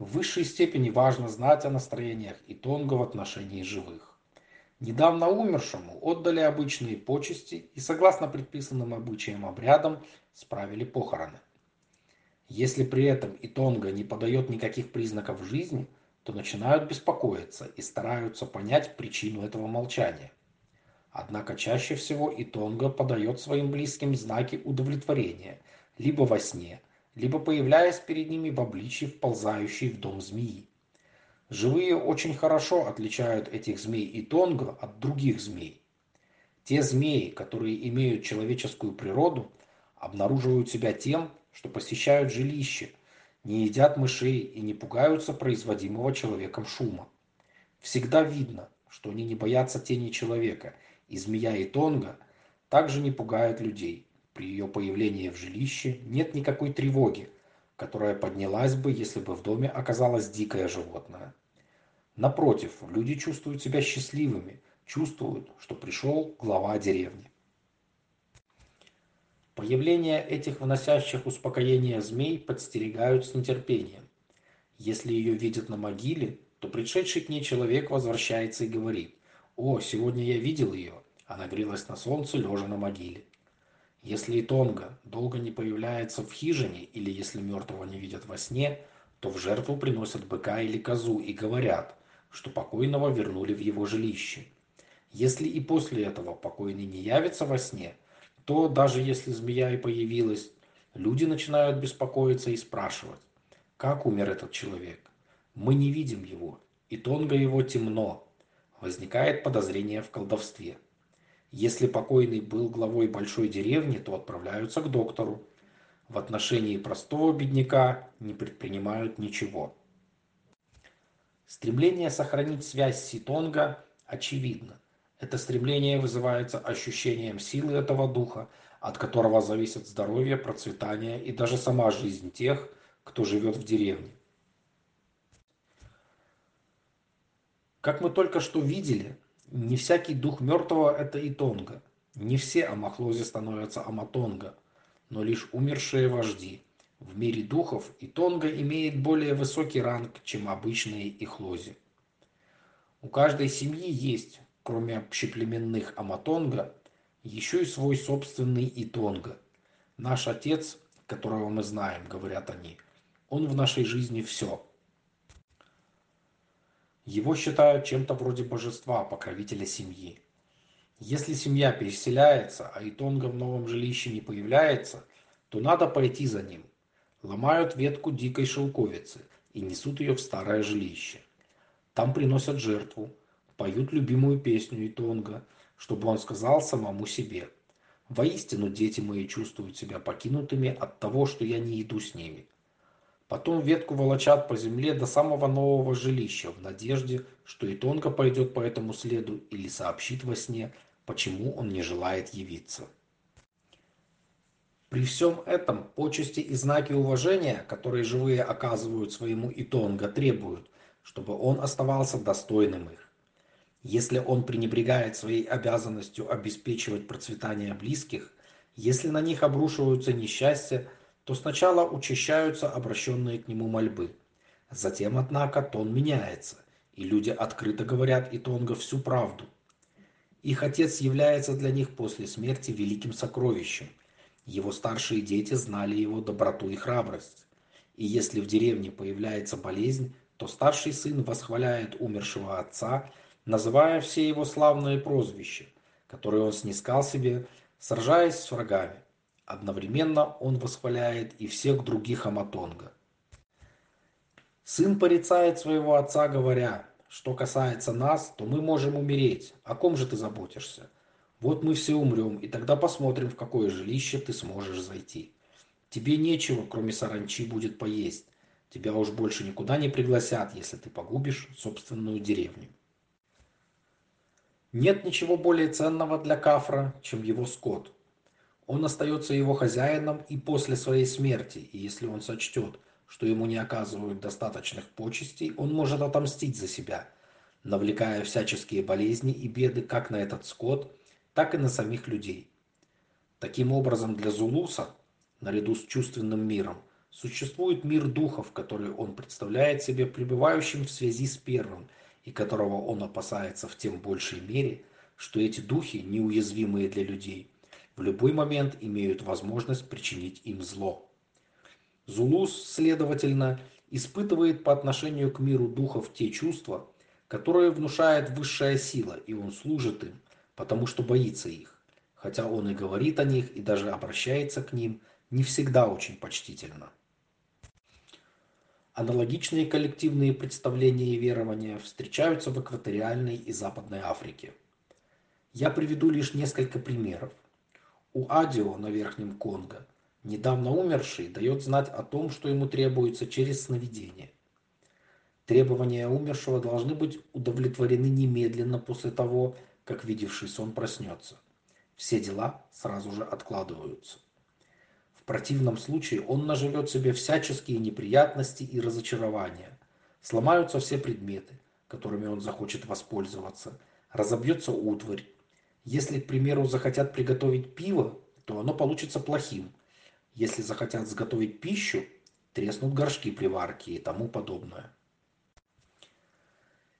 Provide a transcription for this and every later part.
В высшей степени важно знать о настроениях Итонга в отношении живых. Недавно умершему отдали обычные почести и, согласно предписанным обычаям обрядам, справили похороны. Если при этом Итонга не подает никаких признаков жизни, то начинают беспокоиться и стараются понять причину этого молчания. Однако чаще всего Итонга подает своим близким знаки удовлетворения либо во сне, либо появляясь перед ними в обличье вползающей в дом змеи. Живые очень хорошо отличают этих змей и тонго от других змей. Те змеи, которые имеют человеческую природу, обнаруживают себя тем, что посещают жилище, не едят мышей и не пугаются производимого человеком шума. Всегда видно, что они не боятся тени человека, и змея и тонга также не пугают людей. При ее появлении в жилище нет никакой тревоги, которая поднялась бы, если бы в доме оказалось дикое животное. Напротив, люди чувствуют себя счастливыми, чувствуют, что пришел глава деревни. Появление этих вносящих успокоение змей подстерегают с нетерпением. Если ее видят на могиле, то пришедший к ней человек возвращается и говорит, «О, сегодня я видел ее, она грелась на солнце, лежа на могиле». Если и Тонга долго не появляется в хижине или если мертвого не видят во сне, то в жертву приносят быка или козу и говорят, что покойного вернули в его жилище. Если и после этого покойный не явится во сне, то даже если змея и появилась, люди начинают беспокоиться и спрашивать, как умер этот человек. Мы не видим его, и тонко его темно. Возникает подозрение в колдовстве. Если покойный был главой большой деревни, то отправляются к доктору. В отношении простого бедняка не предпринимают ничего. Стремление сохранить связь с Ситонга очевидно. Это стремление вызывается ощущением силы этого духа, от которого зависит здоровье, процветание и даже сама жизнь тех, кто живет в деревне. Как мы только что видели, не всякий дух мертвого – это Итонга. Не все амахлози становятся аматонга, но лишь умершие вожди – в мире духов и Тонга имеет более высокий ранг, чем обычные ихлози. У каждой семьи есть, кроме общеплеменных Аматонга, еще и свой собственный Итонга. Наш отец, которого мы знаем, говорят они, он в нашей жизни все. Его считают чем-то вроде божества, покровителя семьи. Если семья переселяется, а Итонга в новом жилище не появляется, то надо пойти за ним ломают ветку дикой шелковицы и несут ее в старое жилище. Там приносят жертву, поют любимую песню Итонга, чтобы он сказал самому себе. Воистину дети мои чувствуют себя покинутыми от того, что я не иду с ними. Потом ветку волочат по земле до самого нового жилища в надежде, что Итонга пойдет по этому следу или сообщит во сне, почему он не желает явиться. При всем этом почести и знаки уважения, которые живые оказывают своему Итонга, требуют, чтобы он оставался достойным их. Если он пренебрегает своей обязанностью обеспечивать процветание близких, если на них обрушиваются несчастья, то сначала учащаются обращенные к нему мольбы. Затем, однако, тон меняется, и люди открыто говорят Итонга всю правду. Их отец является для них после смерти великим сокровищем, его старшие дети знали его доброту и храбрость. И если в деревне появляется болезнь, то старший сын восхваляет умершего отца, называя все его славные прозвища, которые он снискал себе, сражаясь с врагами. Одновременно он восхваляет и всех других Аматонга. Сын порицает своего отца, говоря, что касается нас, то мы можем умереть. О ком же ты заботишься? Вот мы все умрем, и тогда посмотрим, в какое жилище ты сможешь зайти. Тебе нечего, кроме саранчи, будет поесть. Тебя уж больше никуда не пригласят, если ты погубишь собственную деревню. Нет ничего более ценного для Кафра, чем его скот. Он остается его хозяином и после своей смерти, и если он сочтет, что ему не оказывают достаточных почестей, он может отомстить за себя, навлекая всяческие болезни и беды как на этот скот, так и на самих людей. Таким образом, для Зулуса, наряду с чувственным миром, Существует мир духов, который он представляет себе пребывающим в связи с первым, и которого он опасается в тем большей мере, что эти духи, неуязвимые для людей, в любой момент имеют возможность причинить им зло. Зулус, следовательно, испытывает по отношению к миру духов те чувства, которые внушает высшая сила, и он служит им, потому что боится их, хотя он и говорит о них, и даже обращается к ним не всегда очень почтительно. Аналогичные коллективные представления и верования встречаются в экваториальной и Западной Африке. Я приведу лишь несколько примеров. У Адио на Верхнем Конго, недавно умерший, дает знать о том, что ему требуется через сновидение. Требования умершего должны быть удовлетворены немедленно после того, как видевший сон проснется. Все дела сразу же откладываются. В противном случае он наживет себе всяческие неприятности и разочарования. Сломаются все предметы, которыми он захочет воспользоваться. Разобьется утварь. Если, к примеру, захотят приготовить пиво, то оно получится плохим. Если захотят сготовить пищу, треснут горшки при варке и тому подобное.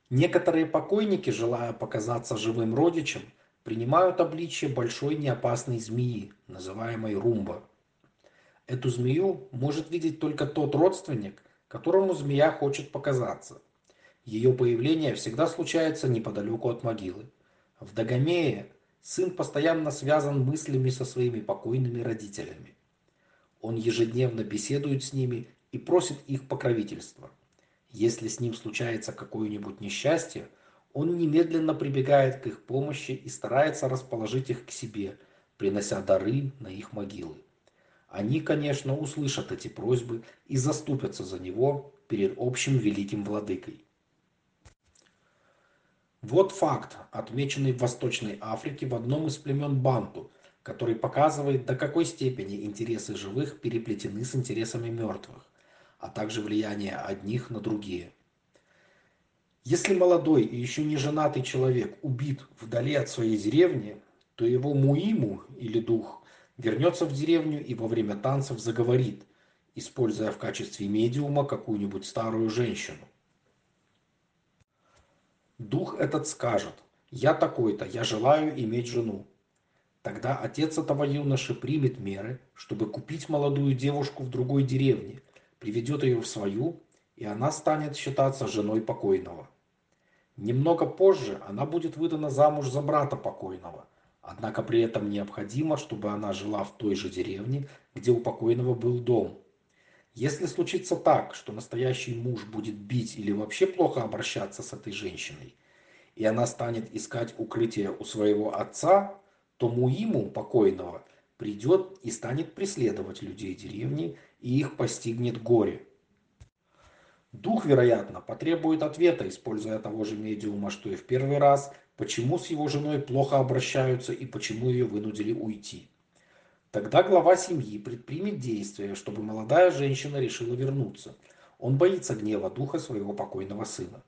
Некоторые покойники, желая показаться живым родичем, принимают обличие большой неопасной змеи, называемой румба. Эту змею может видеть только тот родственник, которому змея хочет показаться. Ее появление всегда случается неподалеку от могилы. В Дагомее сын постоянно связан мыслями со своими покойными родителями. Он ежедневно беседует с ними и просит их покровительства. Если с ним случается какое-нибудь несчастье, он немедленно прибегает к их помощи и старается расположить их к себе, принося дары на их могилы. Они, конечно, услышат эти просьбы и заступятся за него перед общим великим владыкой. Вот факт, отмеченный в Восточной Африке в одном из племен Банту, который показывает, до какой степени интересы живых переплетены с интересами мертвых а также влияние одних на другие. Если молодой и еще не женатый человек убит вдали от своей деревни, то его муиму или дух вернется в деревню и во время танцев заговорит, используя в качестве медиума какую-нибудь старую женщину. Дух этот скажет, я такой-то, я желаю иметь жену. Тогда отец этого юноши примет меры, чтобы купить молодую девушку в другой деревне приведет ее в свою, и она станет считаться женой покойного. Немного позже она будет выдана замуж за брата покойного, однако при этом необходимо, чтобы она жила в той же деревне, где у покойного был дом. Если случится так, что настоящий муж будет бить или вообще плохо обращаться с этой женщиной, и она станет искать укрытие у своего отца, то Муиму покойного придет и станет преследовать людей деревни и их постигнет горе. Дух, вероятно, потребует ответа, используя того же медиума, что и в первый раз, почему с его женой плохо обращаются и почему ее вынудили уйти. Тогда глава семьи предпримет действия, чтобы молодая женщина решила вернуться. Он боится гнева духа своего покойного сына.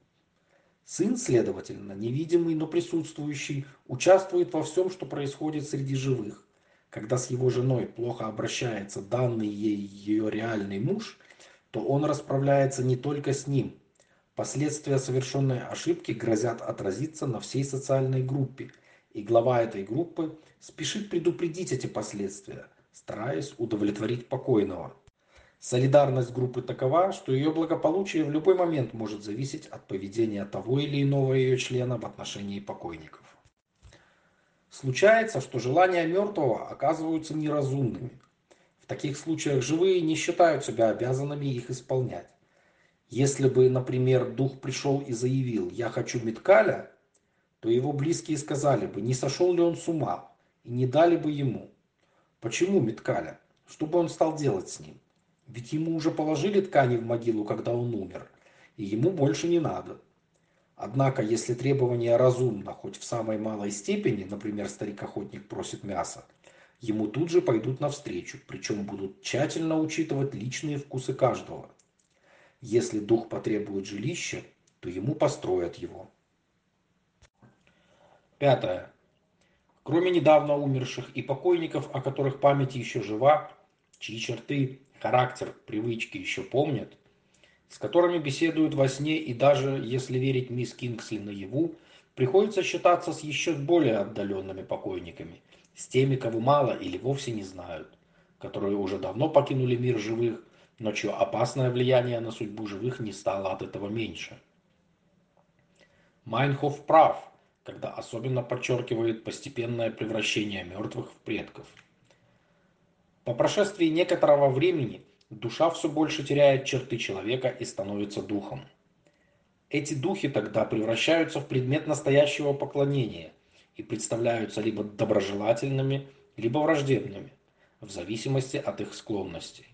Сын, следовательно, невидимый, но присутствующий, участвует во всем, что происходит среди живых, когда с его женой плохо обращается данный ей ее реальный муж, то он расправляется не только с ним. Последствия совершенной ошибки грозят отразиться на всей социальной группе, и глава этой группы спешит предупредить эти последствия, стараясь удовлетворить покойного. Солидарность группы такова, что ее благополучие в любой момент может зависеть от поведения того или иного ее члена в отношении покойников. Случается, что желания мертвого оказываются неразумными. В таких случаях живые не считают себя обязанными их исполнять. Если бы, например, дух пришел и заявил «я хочу Миткаля», то его близкие сказали бы, не сошел ли он с ума, и не дали бы ему. Почему Миткаля? Что бы он стал делать с ним? Ведь ему уже положили ткани в могилу, когда он умер, и ему больше не надо. Однако, если требование разумно, хоть в самой малой степени, например, старик-охотник просит мяса, ему тут же пойдут навстречу, причем будут тщательно учитывать личные вкусы каждого. Если дух потребует жилища, то ему построят его. Пятое. Кроме недавно умерших и покойников, о которых память еще жива, чьи черты характер, привычки еще помнят, с которыми беседуют во сне и даже, если верить мисс Кингсли наяву, приходится считаться с еще более отдаленными покойниками, с теми, кого мало или вовсе не знают, которые уже давно покинули мир живых, но чье опасное влияние на судьбу живых не стало от этого меньше. Майнхоф прав, когда особенно подчеркивает постепенное превращение мертвых в предков. По прошествии некоторого времени душа все больше теряет черты человека и становится духом. Эти духи тогда превращаются в предмет настоящего поклонения и представляются либо доброжелательными, либо враждебными, в зависимости от их склонностей.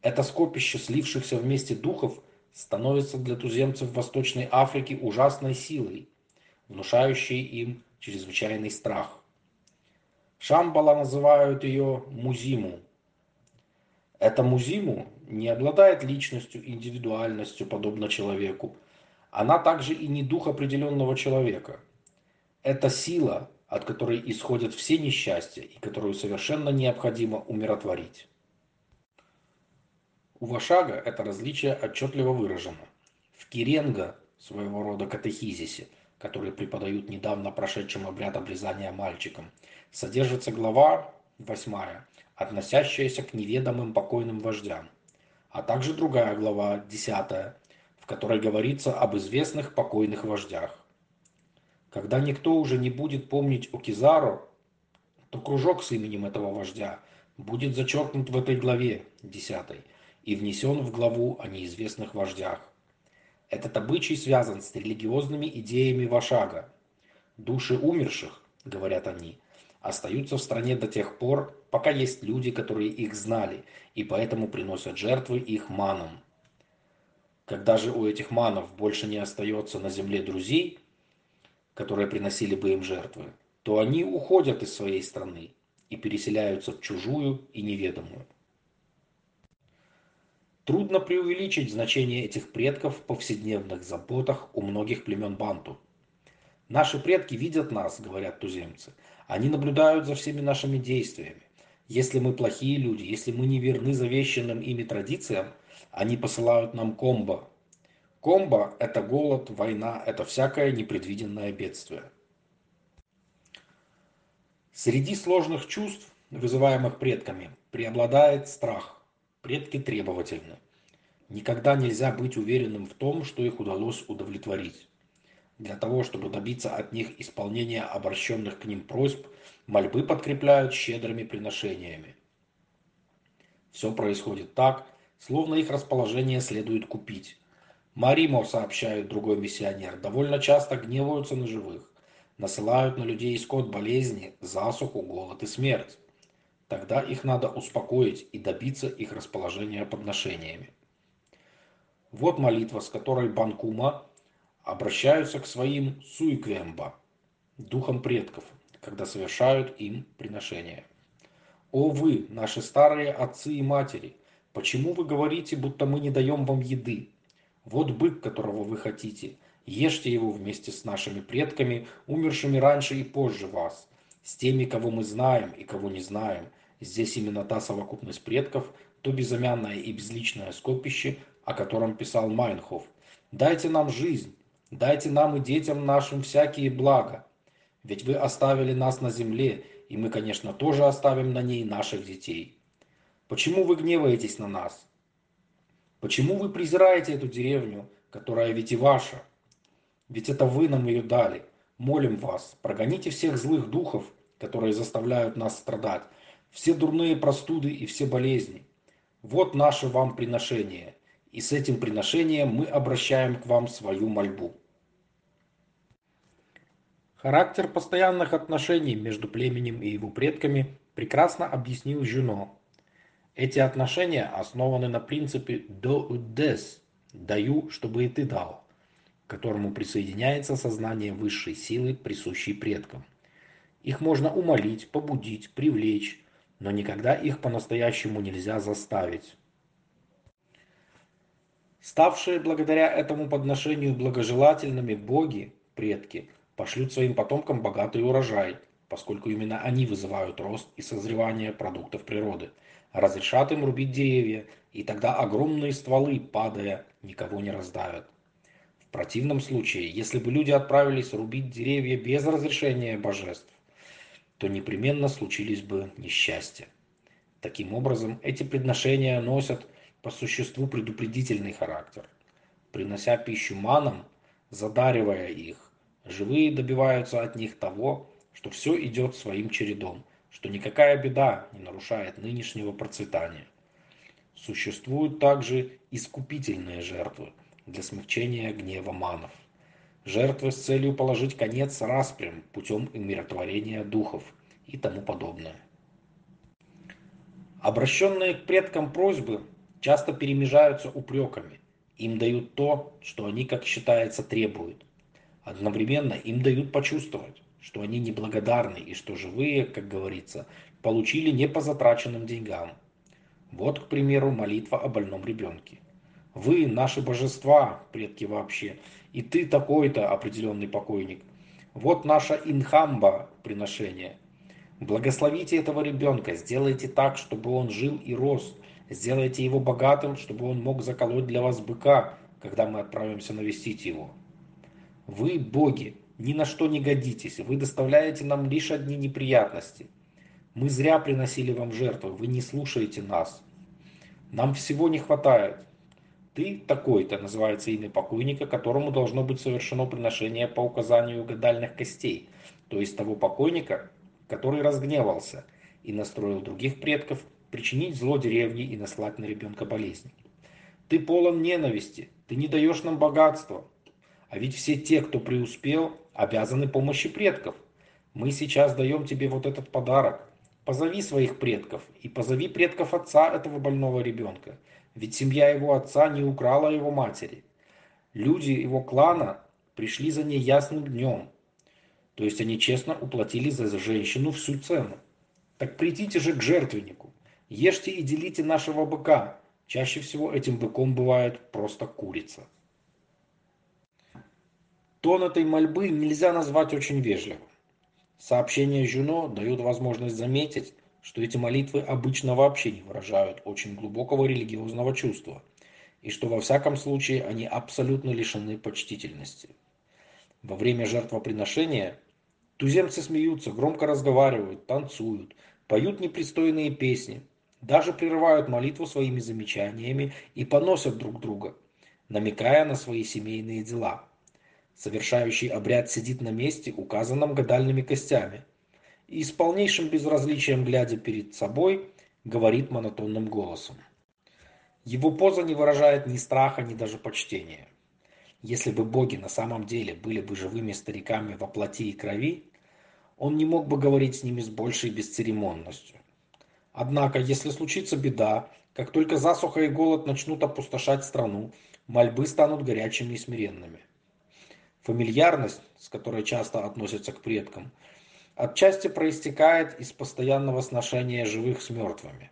Это скопище слившихся вместе духов становится для туземцев Восточной Африки ужасной силой, внушающей им чрезвычайный страх. Шамбала называют ее музиму. Эта музиму не обладает личностью, индивидуальностью, подобно человеку. Она также и не дух определенного человека. Это сила, от которой исходят все несчастья и которую совершенно необходимо умиротворить. У Вашага это различие отчетливо выражено. В Киренго, своего рода катехизисе, который преподают недавно прошедшим обряд обрезания мальчикам, содержится глава 8, относящаяся к неведомым покойным вождям, а также другая глава 10, в которой говорится об известных покойных вождях. Когда никто уже не будет помнить о Кизаро, то кружок с именем этого вождя будет зачеркнут в этой главе 10 и внесен в главу о неизвестных вождях. Этот обычай связан с религиозными идеями Вашага. Души умерших, говорят они, остаются в стране до тех пор, пока есть люди, которые их знали, и поэтому приносят жертвы их манам. Когда же у этих манов больше не остается на земле друзей, которые приносили бы им жертвы, то они уходят из своей страны и переселяются в чужую и неведомую. Трудно преувеличить значение этих предков в повседневных заботах у многих племен банту. Наши предки видят нас, говорят туземцы. Они наблюдают за всеми нашими действиями. Если мы плохие люди, если мы не верны завещанным ими традициям, они посылают нам комбо. Комбо – это голод, война, это всякое непредвиденное бедствие. Среди сложных чувств, вызываемых предками, преобладает страх. Предки требовательны. Никогда нельзя быть уверенным в том, что их удалось удовлетворить. Для того, чтобы добиться от них исполнения обращенных к ним просьб, мольбы подкрепляют щедрыми приношениями. Все происходит так, словно их расположение следует купить. Маримо, сообщает другой миссионер, довольно часто гневаются на живых, насылают на людей исход болезни, засуху, голод и смерть. Тогда их надо успокоить и добиться их расположения подношениями. Вот молитва, с которой Банкума обращаются к своим суиквемба, духам предков, когда совершают им приношения. «О вы, наши старые отцы и матери, почему вы говорите, будто мы не даем вам еды? Вот бык, которого вы хотите, ешьте его вместе с нашими предками, умершими раньше и позже вас, с теми, кого мы знаем и кого не знаем, Здесь именно та совокупность предков, то безымянное и безличное скопище, о котором писал Майнхоф. «Дайте нам жизнь, дайте нам и детям нашим всякие блага. Ведь вы оставили нас на земле, и мы, конечно, тоже оставим на ней наших детей. Почему вы гневаетесь на нас? Почему вы презираете эту деревню, которая ведь и ваша? Ведь это вы нам ее дали. Молим вас, прогоните всех злых духов, которые заставляют нас страдать, все дурные простуды и все болезни. Вот наше вам приношение, и с этим приношением мы обращаем к вам свою мольбу. Характер постоянных отношений между племенем и его предками прекрасно объяснил Жюно. Эти отношения основаны на принципе «до des» – «даю, чтобы и ты дал», к которому присоединяется сознание высшей силы, присущей предкам. Их можно умолить, побудить, привлечь, но никогда их по-настоящему нельзя заставить. Ставшие благодаря этому подношению благожелательными боги, предки, пошлют своим потомкам богатый урожай, поскольку именно они вызывают рост и созревание продуктов природы. разрешат им рубить деревья, и тогда огромные стволы, падая, никого не раздавят. В противном случае, если бы люди отправились рубить деревья без разрешения божеств, то непременно случились бы несчастья. Таким образом, эти предношения носят по существу предупредительный характер. Принося пищу манам, задаривая их, живые добиваются от них того, что все идет своим чередом, что никакая беда не нарушает нынешнего процветания. Существуют также искупительные жертвы для смягчения гнева манов. Жертвы с целью положить конец распрям путем умиротворения духов и тому подобное. Обращенные к предкам просьбы часто перемежаются упреками. Им дают то, что они, как считается, требуют. Одновременно им дают почувствовать, что они неблагодарны и что живые, как говорится, получили не по затраченным деньгам. Вот, к примеру, молитва о больном ребенке. Вы наши божества, предки вообще, и ты такой-то определенный покойник. Вот наша инхамба приношение – Благословите этого ребенка, сделайте так, чтобы он жил и рос. Сделайте его богатым, чтобы он мог заколоть для вас быка, когда мы отправимся навестить его. Вы, боги, ни на что не годитесь, вы доставляете нам лишь одни неприятности. Мы зря приносили вам жертвы, вы не слушаете нас. Нам всего не хватает. Ты такой-то, называется имя покойника, которому должно быть совершено приношение по указанию гадальных костей, то есть того покойника, который разгневался и настроил других предков причинить зло деревне и наслать на ребенка болезни. Ты полон ненависти, ты не даешь нам богатства. А ведь все те, кто преуспел, обязаны помощи предков. Мы сейчас даем тебе вот этот подарок. Позови своих предков и позови предков отца этого больного ребенка. Ведь семья его отца не украла его матери. Люди его клана пришли за ней ясным днем, то есть они честно уплатили за женщину всю цену. Так придите же к жертвеннику. Ешьте и делите нашего быка. Чаще всего этим быком бывает просто курица. Тон этой мольбы нельзя назвать очень вежливым. Сообщения Жюно дают возможность заметить, что эти молитвы обычно вообще не выражают очень глубокого религиозного чувства, и что во всяком случае они абсолютно лишены почтительности. Во время жертвоприношения Туземцы смеются, громко разговаривают, танцуют, поют непристойные песни, даже прерывают молитву своими замечаниями и поносят друг друга, намекая на свои семейные дела. Совершающий обряд сидит на месте, указанном гадальными костями, и с полнейшим безразличием, глядя перед собой, говорит монотонным голосом. Его поза не выражает ни страха, ни даже почтения. Если бы боги на самом деле были бы живыми стариками во плоти и крови, он не мог бы говорить с ними с большей бесцеремонностью. Однако, если случится беда, как только засуха и голод начнут опустошать страну, мольбы станут горячими и смиренными. Фамильярность, с которой часто относятся к предкам, отчасти проистекает из постоянного сношения живых с мертвыми.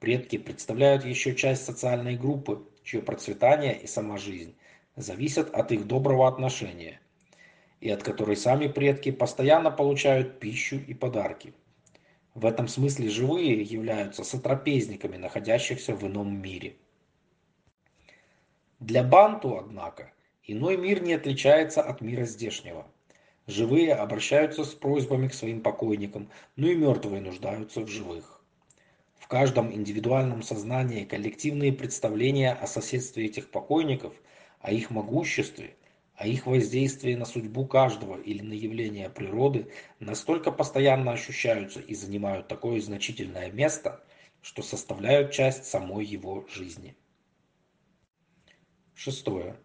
Предки представляют еще часть социальной группы, чье процветание и сама жизнь зависят от их доброго отношения – и от которой сами предки постоянно получают пищу и подарки. В этом смысле живые являются сотрапезниками, находящихся в ином мире. Для банту, однако, иной мир не отличается от мира здешнего. Живые обращаются с просьбами к своим покойникам, но и мертвые нуждаются в живых. В каждом индивидуальном сознании коллективные представления о соседстве этих покойников, о их могуществе – а их воздействие на судьбу каждого или на явления природы настолько постоянно ощущаются и занимают такое значительное место, что составляют часть самой его жизни. Шестое.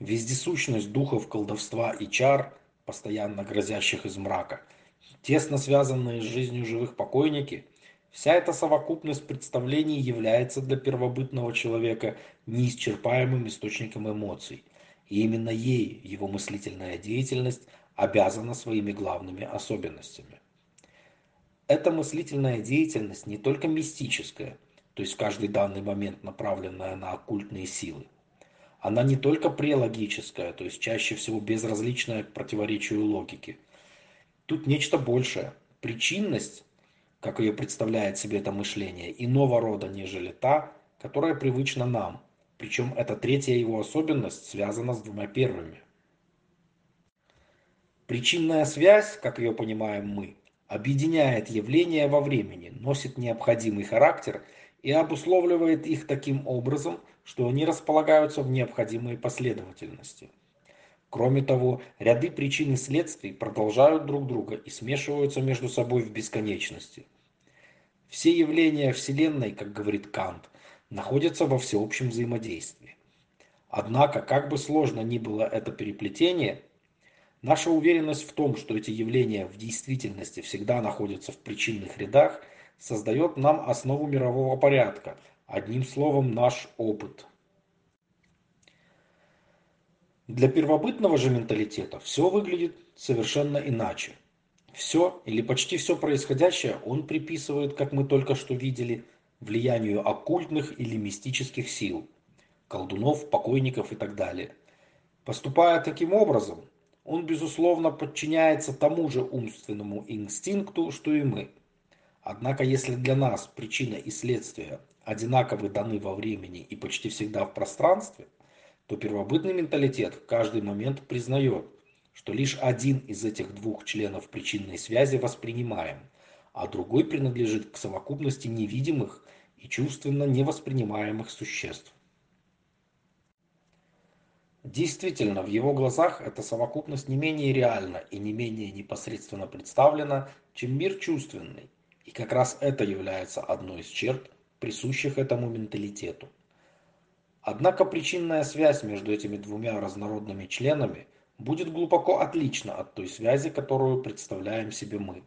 Вездесущность духов колдовства и чар, постоянно грозящих из мрака, тесно связанные с жизнью живых покойники, вся эта совокупность представлений является для первобытного человека неисчерпаемым источником эмоций – и именно ей его мыслительная деятельность обязана своими главными особенностями. Эта мыслительная деятельность не только мистическая, то есть каждый данный момент направленная на оккультные силы. Она не только прелогическая, то есть чаще всего безразличная к противоречию логики. Тут нечто большее. Причинность как ее представляет себе это мышление, иного рода, нежели та, которая привычна нам. Причем эта третья его особенность связана с двумя первыми. Причинная связь, как ее понимаем мы, объединяет явления во времени, носит необходимый характер и обусловливает их таким образом, что они располагаются в необходимой последовательности. Кроме того, ряды причин и следствий продолжают друг друга и смешиваются между собой в бесконечности. Все явления Вселенной, как говорит Кант, находятся во всеобщем взаимодействии. Однако, как бы сложно ни было это переплетение, наша уверенность в том, что эти явления в действительности всегда находятся в причинных рядах, создает нам основу мирового порядка, одним словом, наш опыт – для первобытного же менталитета все выглядит совершенно иначе. Все или почти все происходящее он приписывает, как мы только что видели, влиянию оккультных или мистических сил, колдунов, покойников и так далее. Поступая таким образом, он, безусловно, подчиняется тому же умственному инстинкту, что и мы. Однако, если для нас причина и следствие одинаковы даны во времени и почти всегда в пространстве – то первобытный менталитет в каждый момент признает, что лишь один из этих двух членов причинной связи воспринимаем, а другой принадлежит к совокупности невидимых и чувственно невоспринимаемых существ. Действительно, в его глазах эта совокупность не менее реальна и не менее непосредственно представлена, чем мир чувственный, и как раз это является одной из черт, присущих этому менталитету. Однако причинная связь между этими двумя разнородными членами будет глубоко отлична от той связи, которую представляем себе мы.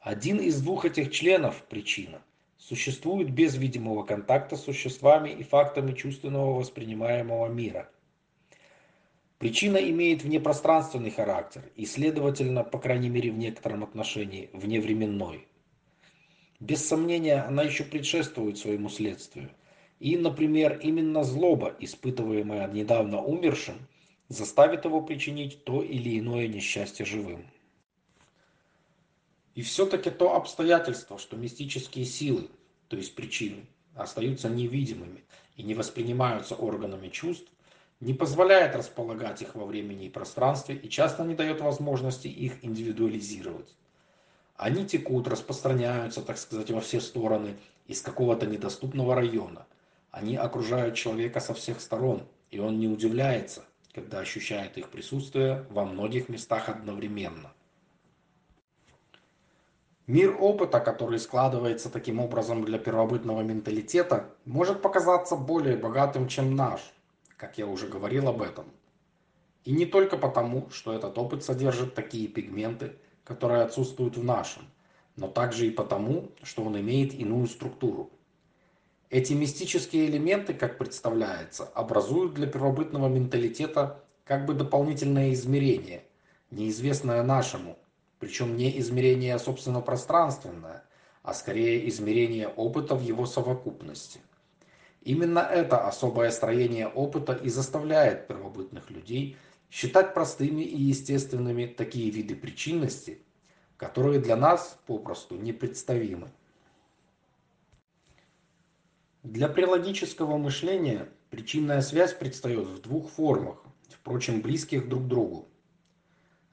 Один из двух этих членов, причина, существует без видимого контакта с существами и фактами чувственного воспринимаемого мира. Причина имеет внепространственный характер и, следовательно, по крайней мере в некотором отношении, вневременной. Без сомнения, она еще предшествует своему следствию – и, например, именно злоба, испытываемая недавно умершим, заставит его причинить то или иное несчастье живым. И все-таки то обстоятельство, что мистические силы, то есть причины, остаются невидимыми и не воспринимаются органами чувств, не позволяет располагать их во времени и пространстве и часто не дает возможности их индивидуализировать. Они текут, распространяются, так сказать, во все стороны из какого-то недоступного района, они окружают человека со всех сторон, и он не удивляется, когда ощущает их присутствие во многих местах одновременно. Мир опыта, который складывается таким образом для первобытного менталитета, может показаться более богатым, чем наш, как я уже говорил об этом. И не только потому, что этот опыт содержит такие пигменты, которые отсутствуют в нашем, но также и потому, что он имеет иную структуру. Эти мистические элементы, как представляется, образуют для первобытного менталитета как бы дополнительное измерение, неизвестное нашему, причем не измерение собственно пространственное, а скорее измерение опыта в его совокупности. Именно это особое строение опыта и заставляет первобытных людей считать простыми и естественными такие виды причинности, которые для нас попросту непредставимы. Для прилогического мышления причинная связь предстает в двух формах, впрочем, близких друг другу.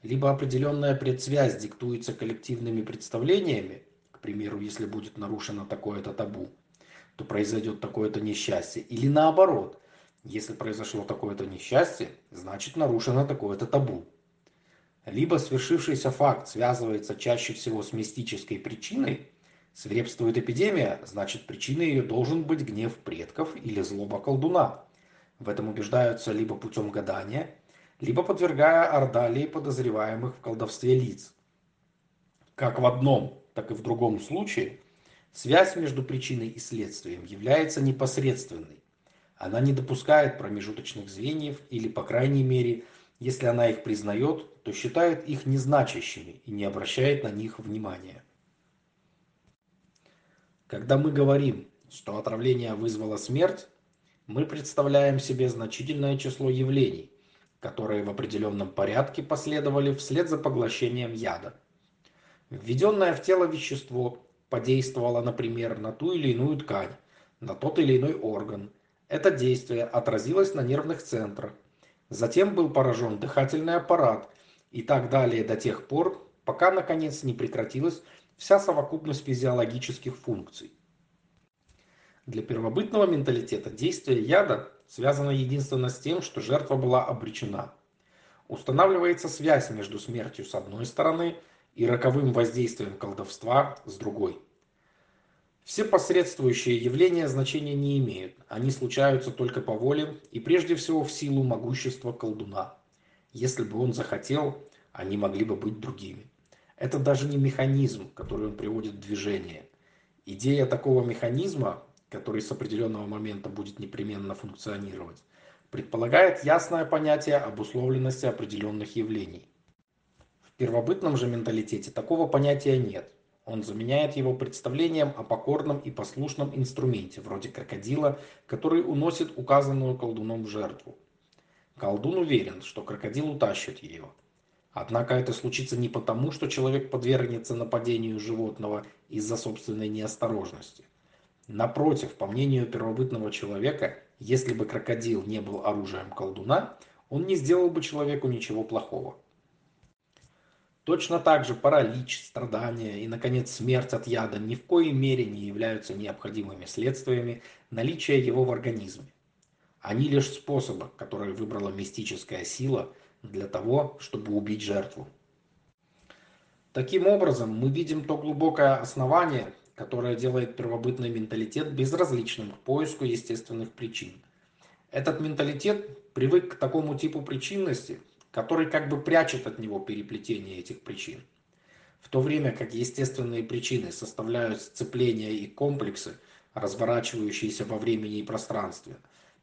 Либо определенная предсвязь диктуется коллективными представлениями, к примеру, если будет нарушено такое-то табу, то произойдет такое-то несчастье, или наоборот, если произошло такое-то несчастье, значит нарушено такое-то табу. Либо свершившийся факт связывается чаще всего с мистической причиной, Свирепствует эпидемия, значит причиной ее должен быть гнев предков или злоба колдуна. В этом убеждаются либо путем гадания, либо подвергая ордалии подозреваемых в колдовстве лиц. Как в одном, так и в другом случае, связь между причиной и следствием является непосредственной. Она не допускает промежуточных звеньев или, по крайней мере, если она их признает, то считает их незначащими и не обращает на них внимания. Когда мы говорим, что отравление вызвало смерть, мы представляем себе значительное число явлений, которые в определенном порядке последовали вслед за поглощением яда. Введенное в тело вещество подействовало, например, на ту или иную ткань, на тот или иной орган. Это действие отразилось на нервных центрах. Затем был поражен дыхательный аппарат и так далее до тех пор, пока наконец не прекратилась вся совокупность физиологических функций. Для первобытного менталитета действие яда связано единственно с тем, что жертва была обречена. Устанавливается связь между смертью с одной стороны и роковым воздействием колдовства с другой. Все посредствующие явления значения не имеют, они случаются только по воле и прежде всего в силу могущества колдуна. Если бы он захотел, они могли бы быть другими. Это даже не механизм, который он приводит в движение. Идея такого механизма, который с определенного момента будет непременно функционировать, предполагает ясное понятие обусловленности определенных явлений. В первобытном же менталитете такого понятия нет. Он заменяет его представлением о покорном и послушном инструменте, вроде крокодила, который уносит указанную колдуном жертву. Колдун уверен, что крокодил утащит ее. Однако это случится не потому, что человек подвергнется нападению животного из-за собственной неосторожности. Напротив, по мнению первобытного человека, если бы крокодил не был оружием колдуна, он не сделал бы человеку ничего плохого. Точно так же паралич, страдания и, наконец, смерть от яда ни в коей мере не являются необходимыми следствиями наличия его в организме. Они лишь способы, которые выбрала мистическая сила для того, чтобы убить жертву. Таким образом, мы видим то глубокое основание, которое делает первобытный менталитет безразличным к поиску естественных причин. Этот менталитет привык к такому типу причинности, который как бы прячет от него переплетение этих причин. В то время как естественные причины составляют сцепления и комплексы, разворачивающиеся во времени и пространстве,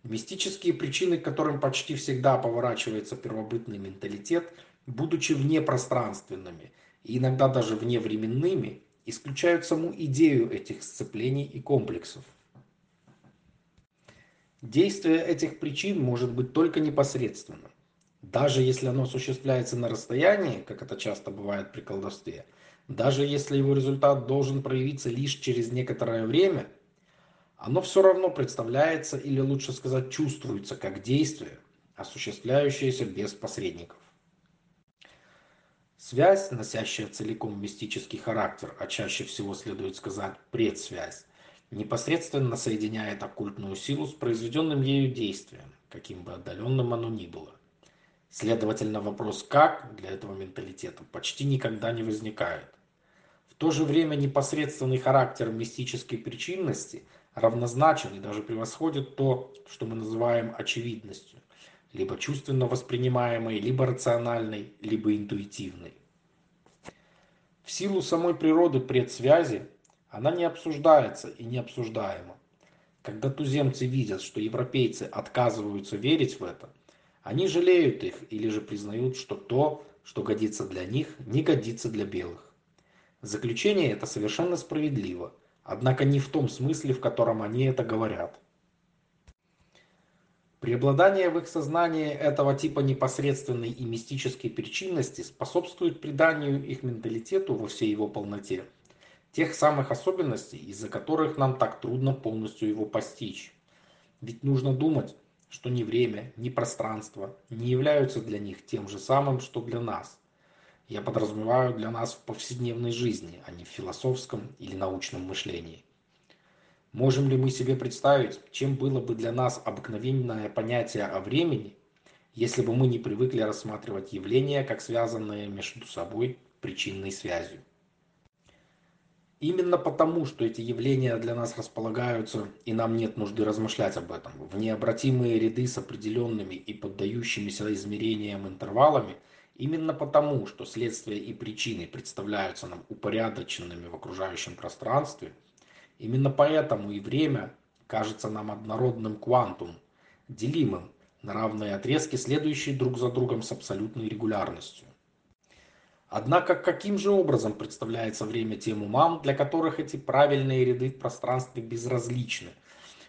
мистические причины, к которым почти всегда поворачивается первобытный менталитет, будучи внепространственными и иногда даже вневременными, исключают саму идею этих сцеплений и комплексов. Действие этих причин может быть только непосредственным. Даже если оно осуществляется на расстоянии, как это часто бывает при колдовстве, даже если его результат должен проявиться лишь через некоторое время, оно все равно представляется, или лучше сказать, чувствуется как действие, осуществляющееся без посредников. Связь, носящая целиком мистический характер, а чаще всего следует сказать предсвязь, непосредственно соединяет оккультную силу с произведенным ею действием, каким бы отдаленным оно ни было. Следовательно, вопрос «как» для этого менталитета почти никогда не возникает. В то же время непосредственный характер мистической причинности равнозначен и даже превосходит то, что мы называем очевидностью, либо чувственно воспринимаемой, либо рациональной, либо интуитивной. В силу самой природы предсвязи она не обсуждается и не обсуждаема. Когда туземцы видят, что европейцы отказываются верить в это, они жалеют их или же признают, что то, что годится для них, не годится для белых. Заключение это совершенно справедливо, однако не в том смысле, в котором они это говорят. Преобладание в их сознании этого типа непосредственной и мистической причинности способствует приданию их менталитету во всей его полноте тех самых особенностей, из-за которых нам так трудно полностью его постичь. Ведь нужно думать, что ни время, ни пространство не являются для них тем же самым, что для нас. Я подразумеваю для нас в повседневной жизни, а не в философском или научном мышлении. Можем ли мы себе представить, чем было бы для нас обыкновенное понятие о времени, если бы мы не привыкли рассматривать явления как связанные между собой причинной связью? Именно потому, что эти явления для нас располагаются, и нам нет нужды размышлять об этом, в необратимые ряды с определенными и поддающимися измерениям интервалами, именно потому, что следствия и причины представляются нам упорядоченными в окружающем пространстве, именно поэтому и время кажется нам однородным квантум, делимым на равные отрезки, следующие друг за другом с абсолютной регулярностью. Однако каким же образом представляется время тем умам, для которых эти правильные ряды в пространстве безразличны,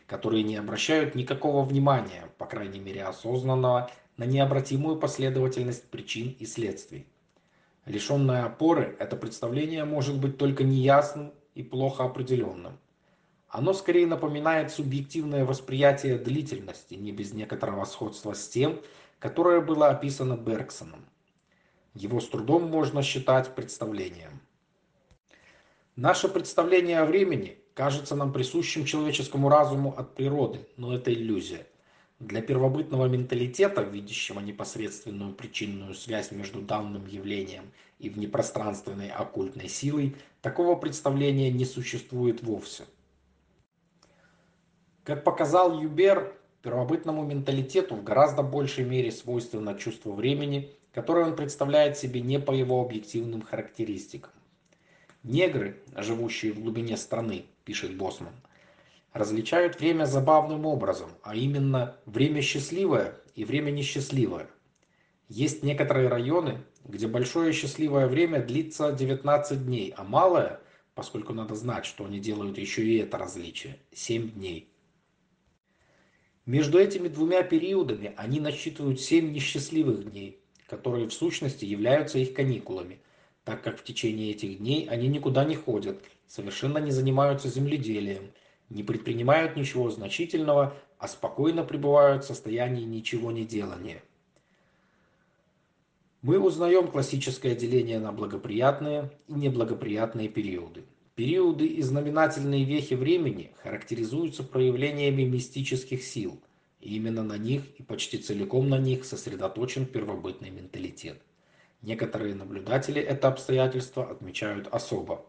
которые не обращают никакого внимания, по крайней мере осознанного, на необратимую последовательность причин и следствий? Лишенное опоры, это представление может быть только неясным и плохо определенным. Оно скорее напоминает субъективное восприятие длительности, не без некоторого сходства с тем, которое было описано Бергсоном. Его с трудом можно считать представлением. Наше представление о времени кажется нам присущим человеческому разуму от природы, но это иллюзия. Для первобытного менталитета, видящего непосредственную причинную связь между данным явлением и внепространственной оккультной силой, такого представления не существует вовсе. Как показал Юбер, первобытному менталитету в гораздо большей мере свойственно чувство времени, которое он представляет себе не по его объективным характеристикам. Негры, живущие в глубине страны, пишет Босман, различают время забавным образом, а именно время счастливое и время несчастливое. Есть некоторые районы, где большое счастливое время длится 19 дней, а малое, поскольку надо знать, что они делают еще и это различие, 7 дней. Между этими двумя периодами они насчитывают 7 несчастливых дней, которые в сущности являются их каникулами, так как в течение этих дней они никуда не ходят, совершенно не занимаются земледелием, не предпринимают ничего значительного, а спокойно пребывают в состоянии ничего не делания. Мы узнаем классическое деление на благоприятные и неблагоприятные периоды. Периоды и знаменательные вехи времени характеризуются проявлениями мистических сил, и именно на них и почти целиком на них сосредоточен первобытный менталитет. Некоторые наблюдатели это обстоятельство отмечают особо.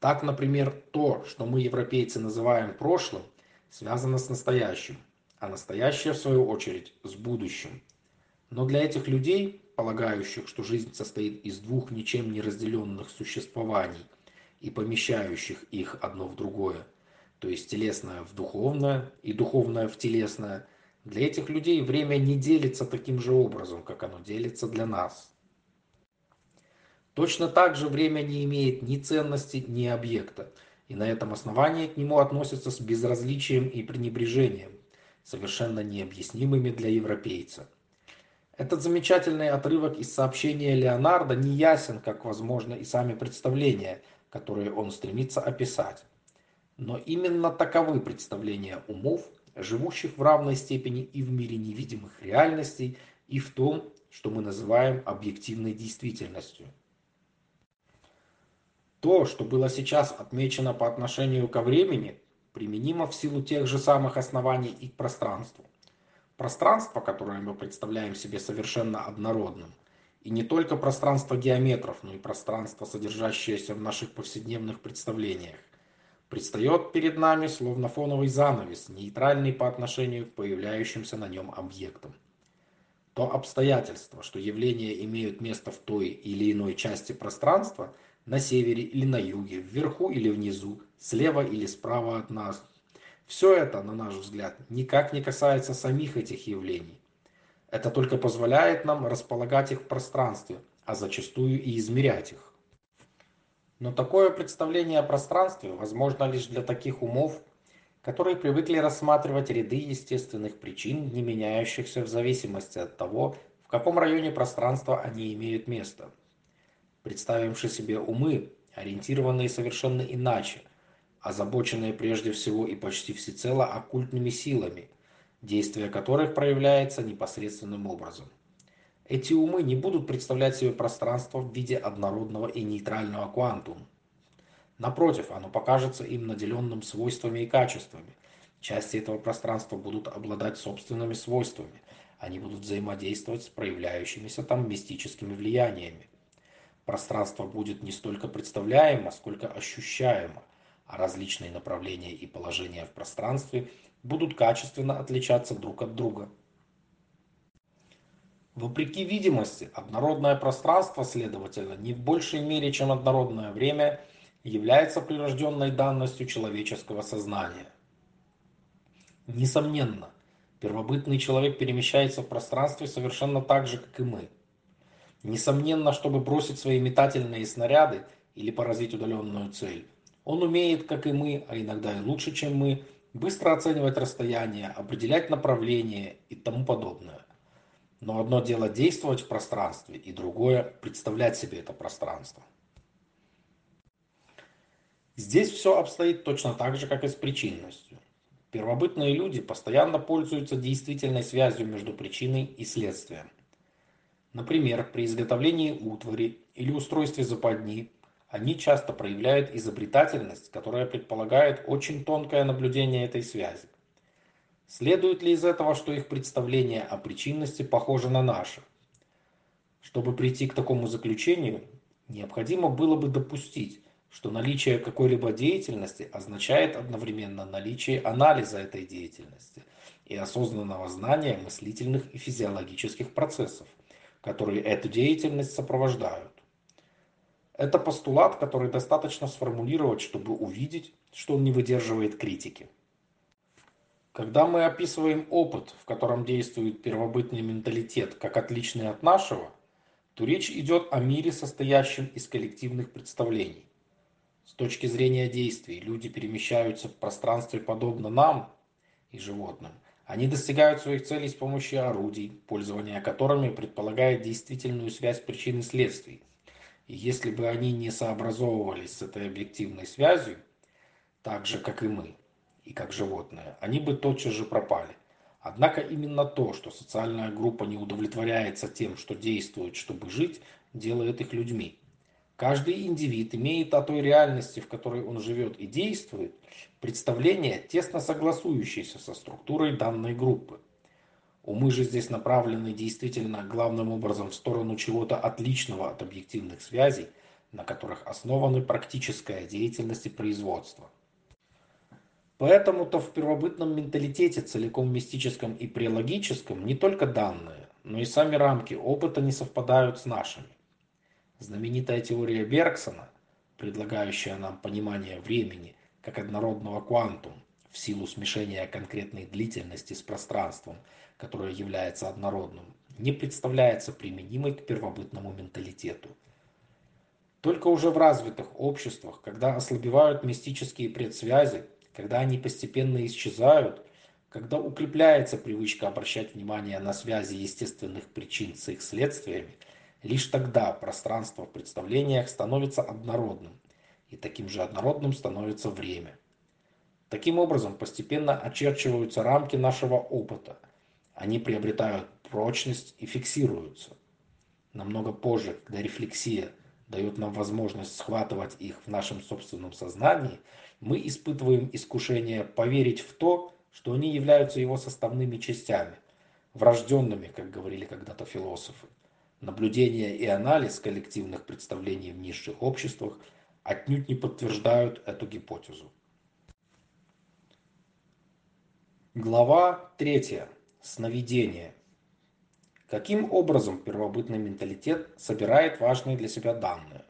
Так, например, то, что мы, европейцы, называем прошлым, связано с настоящим, а настоящее, в свою очередь, с будущим. Но для этих людей, полагающих, что жизнь состоит из двух ничем не разделенных существований и помещающих их одно в другое, то есть телесное в духовное и духовное в телесное, для этих людей время не делится таким же образом, как оно делится для нас. Точно так же время не имеет ни ценности, ни объекта, и на этом основании к нему относятся с безразличием и пренебрежением, совершенно необъяснимыми для европейца. Этот замечательный отрывок из сообщения Леонардо не ясен, как возможно и сами представления, которые он стремится описать. Но именно таковы представления умов, живущих в равной степени и в мире невидимых реальностей, и в том, что мы называем объективной действительностью. То, что было сейчас отмечено по отношению ко времени, применимо в силу тех же самых оснований и к пространству. Пространство, которое мы представляем себе совершенно однородным, и не только пространство геометров, но и пространство, содержащееся в наших повседневных представлениях, предстает перед нами словно фоновый занавес, нейтральный по отношению к появляющимся на нем объектам. То обстоятельство, что явления имеют место в той или иной части пространства – на севере или на юге, вверху или внизу, слева или справа от нас. Все это, на наш взгляд, никак не касается самих этих явлений. Это только позволяет нам располагать их в пространстве, а зачастую и измерять их. Но такое представление о пространстве возможно лишь для таких умов, которые привыкли рассматривать ряды естественных причин, не меняющихся в зависимости от того, в каком районе пространства они имеют место – представившие себе умы, ориентированные совершенно иначе, озабоченные прежде всего и почти всецело оккультными силами, действие которых проявляется непосредственным образом. Эти умы не будут представлять себе пространство в виде однородного и нейтрального квантума. Напротив, оно покажется им наделенным свойствами и качествами. Части этого пространства будут обладать собственными свойствами. Они будут взаимодействовать с проявляющимися там мистическими влияниями. Пространство будет не столько представляемо, сколько ощущаемо, а различные направления и положения в пространстве будут качественно отличаться друг от друга. Вопреки видимости, однородное пространство, следовательно, не в большей мере, чем однородное время, является прирожденной данностью человеческого сознания. Несомненно, первобытный человек перемещается в пространстве совершенно так же, как и мы – Несомненно, чтобы бросить свои метательные снаряды или поразить удаленную цель. Он умеет, как и мы, а иногда и лучше, чем мы, быстро оценивать расстояние, определять направление и тому подобное. Но одно дело действовать в пространстве, и другое – представлять себе это пространство. Здесь все обстоит точно так же, как и с причинностью. Первобытные люди постоянно пользуются действительной связью между причиной и следствием. Например, при изготовлении утвари или устройстве западни они часто проявляют изобретательность, которая предполагает очень тонкое наблюдение этой связи. Следует ли из этого, что их представление о причинности похоже на наше? Чтобы прийти к такому заключению, необходимо было бы допустить, что наличие какой-либо деятельности означает одновременно наличие анализа этой деятельности и осознанного знания мыслительных и физиологических процессов, которые эту деятельность сопровождают. Это постулат, который достаточно сформулировать, чтобы увидеть, что он не выдерживает критики. Когда мы описываем опыт, в котором действует первобытный менталитет, как отличный от нашего, то речь идет о мире, состоящем из коллективных представлений. С точки зрения действий люди перемещаются в пространстве подобно нам и животным. Они достигают своих целей с помощью орудий, пользование которыми предполагает действительную связь причин и следствий. И если бы они не сообразовывались с этой объективной связью, так же, как и мы, и как животные, они бы тотчас же пропали. Однако именно то, что социальная группа не удовлетворяется тем, что действует, чтобы жить, делает их людьми. Каждый индивид имеет о той реальности, в которой он живет и действует, представление, тесно согласующееся со структурой данной группы. Умы же здесь направлены действительно главным образом в сторону чего-то отличного от объективных связей, на которых основаны практическая деятельность и производство. Поэтому-то в первобытном менталитете, целиком мистическом и прелогическом, не только данные, но и сами рамки опыта не совпадают с нашими. Знаменитая теория Бергсона, предлагающая нам понимание времени как однородного квантум в силу смешения конкретной длительности с пространством, которое является однородным, не представляется применимой к первобытному менталитету. Только уже в развитых обществах, когда ослабевают мистические предсвязи, когда они постепенно исчезают, когда укрепляется привычка обращать внимание на связи естественных причин с их следствиями, Лишь тогда пространство в представлениях становится однородным, и таким же однородным становится время. Таким образом, постепенно очерчиваются рамки нашего опыта. Они приобретают прочность и фиксируются. Намного позже, когда рефлексия дает нам возможность схватывать их в нашем собственном сознании, мы испытываем искушение поверить в то, что они являются его составными частями, врожденными, как говорили когда-то философы. Наблюдение и анализ коллективных представлений в низших обществах отнюдь не подтверждают эту гипотезу. Глава 3. Сновидение. Каким образом первобытный менталитет собирает важные для себя данные?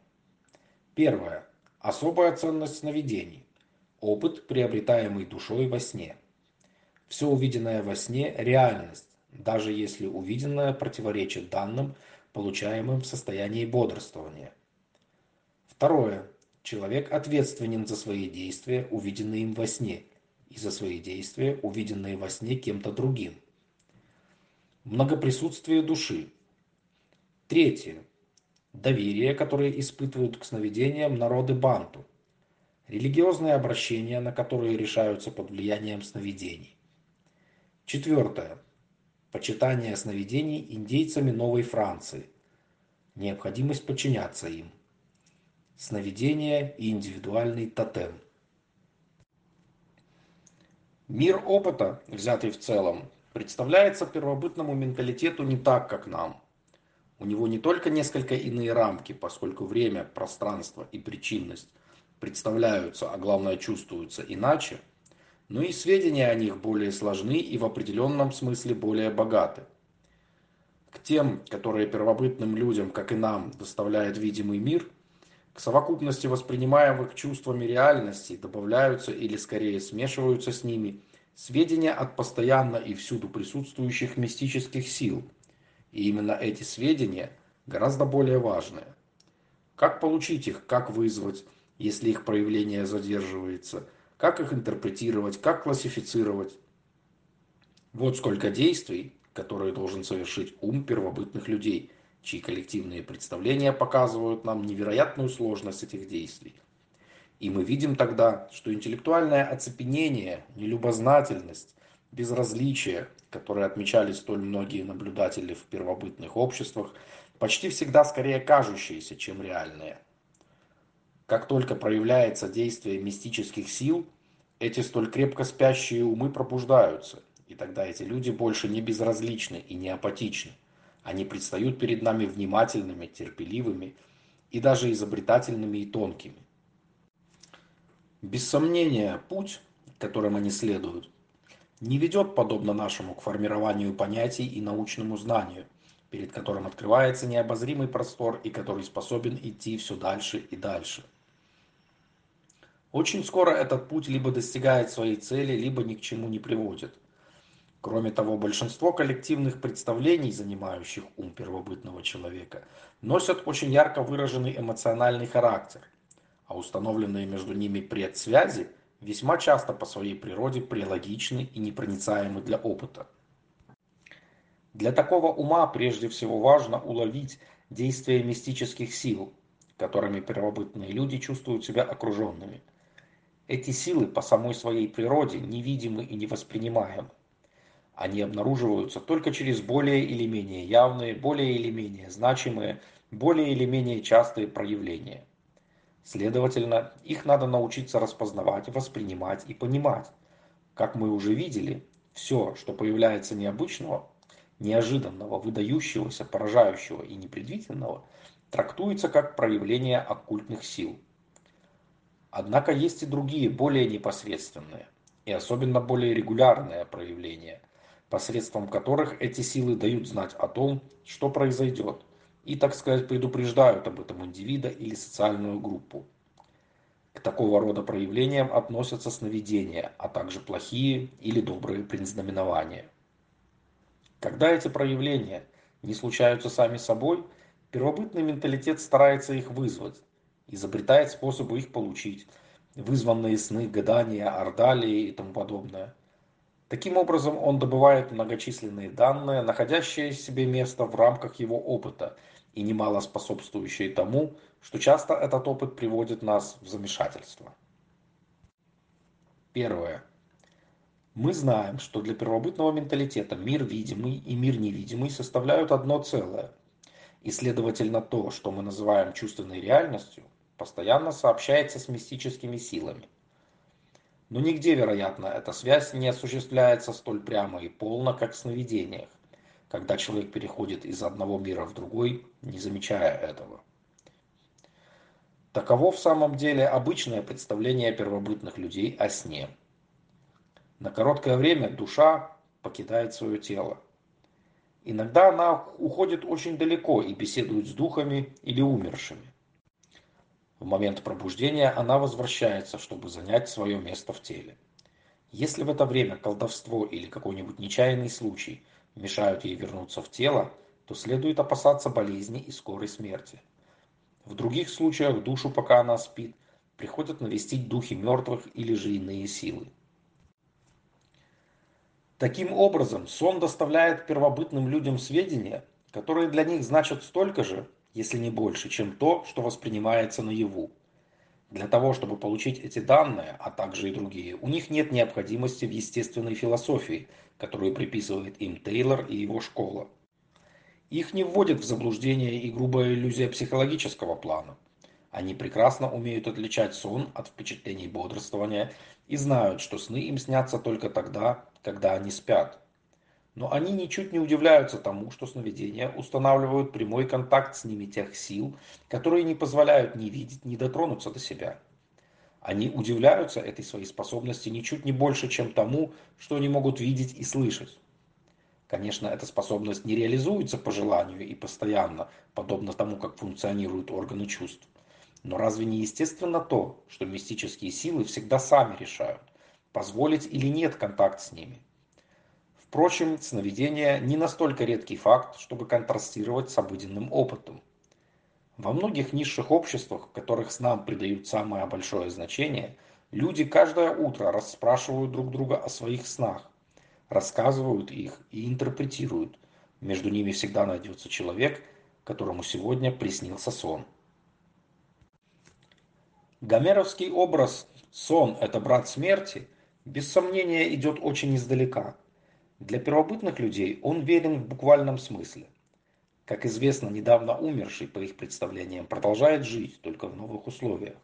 Первое. Особая ценность сновидений. Опыт, приобретаемый душой во сне. Все увиденное во сне – реальность, даже если увиденное противоречит данным, получаемым в состоянии бодрствования. Второе. Человек ответственен за свои действия, увиденные им во сне, и за свои действия, увиденные во сне кем-то другим. Многоприсутствие души. Третье. Доверие, которое испытывают к сновидениям народы банту. Религиозные обращения, на которые решаются под влиянием сновидений. Четвертое. Почитание сновидений индейцами Новой Франции. Необходимость подчиняться им. Сновидение и индивидуальный тотем. Мир опыта, взятый в целом, представляется первобытному менталитету не так, как нам. У него не только несколько иные рамки, поскольку время, пространство и причинность представляются, а главное чувствуются иначе – но и сведения о них более сложны и в определенном смысле более богаты. К тем, которые первобытным людям, как и нам, доставляют видимый мир, к совокупности воспринимаемых чувствами реальности добавляются или скорее смешиваются с ними сведения от постоянно и всюду присутствующих мистических сил. И именно эти сведения гораздо более важные. Как получить их, как вызвать, если их проявление задерживается – как их интерпретировать, как классифицировать. Вот сколько действий, которые должен совершить ум первобытных людей, чьи коллективные представления показывают нам невероятную сложность этих действий. И мы видим тогда, что интеллектуальное оцепенение, нелюбознательность, безразличие, которые отмечали столь многие наблюдатели в первобытных обществах, почти всегда скорее кажущиеся, чем реальные. Как только проявляется действие мистических сил, эти столь крепко спящие умы пробуждаются, и тогда эти люди больше не безразличны и не апатичны. Они предстают перед нами внимательными, терпеливыми и даже изобретательными и тонкими. Без сомнения, путь, которым они следуют, не ведет, подобно нашему, к формированию понятий и научному знанию, перед которым открывается необозримый простор и который способен идти все дальше и дальше. Очень скоро этот путь либо достигает своей цели, либо ни к чему не приводит. Кроме того, большинство коллективных представлений, занимающих ум первобытного человека, носят очень ярко выраженный эмоциональный характер, а установленные между ними предсвязи весьма часто по своей природе прелогичны и непроницаемы для опыта. Для такого ума прежде всего важно уловить действия мистических сил, которыми первобытные люди чувствуют себя окруженными. Эти силы по самой своей природе невидимы и невоспринимаемы. Они обнаруживаются только через более или менее явные, более или менее значимые, более или менее частые проявления – Следовательно, их надо научиться распознавать, воспринимать и понимать. Как мы уже видели, все, что появляется необычного, неожиданного, выдающегося, поражающего и непредвиденного, трактуется как проявление оккультных сил. Однако есть и другие, более непосредственные и особенно более регулярные проявления, посредством которых эти силы дают знать о том, что произойдет – и, так сказать, предупреждают об этом индивида или социальную группу. К такого рода проявлениям относятся сновидения, а также плохие или добрые предзнаменования. Когда эти проявления не случаются сами собой, первобытный менталитет старается их вызвать, изобретает способы их получить, вызванные сны, гадания, ордалии и тому подобное – Таким образом, он добывает многочисленные данные, находящие себе место в рамках его опыта и немало способствующие тому, что часто этот опыт приводит нас в замешательство. Первое. Мы знаем, что для первобытного менталитета мир видимый и мир невидимый составляют одно целое. И следовательно то, что мы называем чувственной реальностью, постоянно сообщается с мистическими силами. Но нигде, вероятно, эта связь не осуществляется столь прямо и полно, как в сновидениях, когда человек переходит из одного мира в другой, не замечая этого. Таково в самом деле обычное представление первобытных людей о сне. На короткое время душа покидает свое тело. Иногда она уходит очень далеко и беседует с духами или умершими. В момент пробуждения она возвращается, чтобы занять свое место в теле. Если в это время колдовство или какой-нибудь нечаянный случай мешают ей вернуться в тело, то следует опасаться болезни и скорой смерти. В других случаях душу, пока она спит, приходят навестить духи мертвых или же иные силы. Таким образом, сон доставляет первобытным людям сведения, которые для них значат столько же, если не больше, чем то, что воспринимается наяву. Для того, чтобы получить эти данные, а также и другие, у них нет необходимости в естественной философии, которую приписывает им Тейлор и его школа. Их не вводит в заблуждение и грубая иллюзия психологического плана. Они прекрасно умеют отличать сон от впечатлений бодрствования и знают, что сны им снятся только тогда, когда они спят. Но они ничуть не удивляются тому, что сновидения устанавливают прямой контакт с ними тех сил, которые не позволяют ни видеть, ни дотронуться до себя. Они удивляются этой своей способности ничуть не больше, чем тому, что они могут видеть и слышать. Конечно, эта способность не реализуется по желанию и постоянно, подобно тому, как функционируют органы чувств. Но разве не естественно то, что мистические силы всегда сами решают, позволить или нет контакт с ними? Впрочем, сновидения не настолько редкий факт, чтобы контрастировать с обыденным опытом. Во многих низших обществах, в которых снам придают самое большое значение, люди каждое утро расспрашивают друг друга о своих снах, рассказывают их и интерпретируют. Между ними всегда найдется человек, которому сегодня приснился сон. Гомеровский образ «сон – это брат смерти» без сомнения идет очень издалека. Для первобытных людей он верен в буквальном смысле. Как известно, недавно умерший, по их представлениям, продолжает жить, только в новых условиях.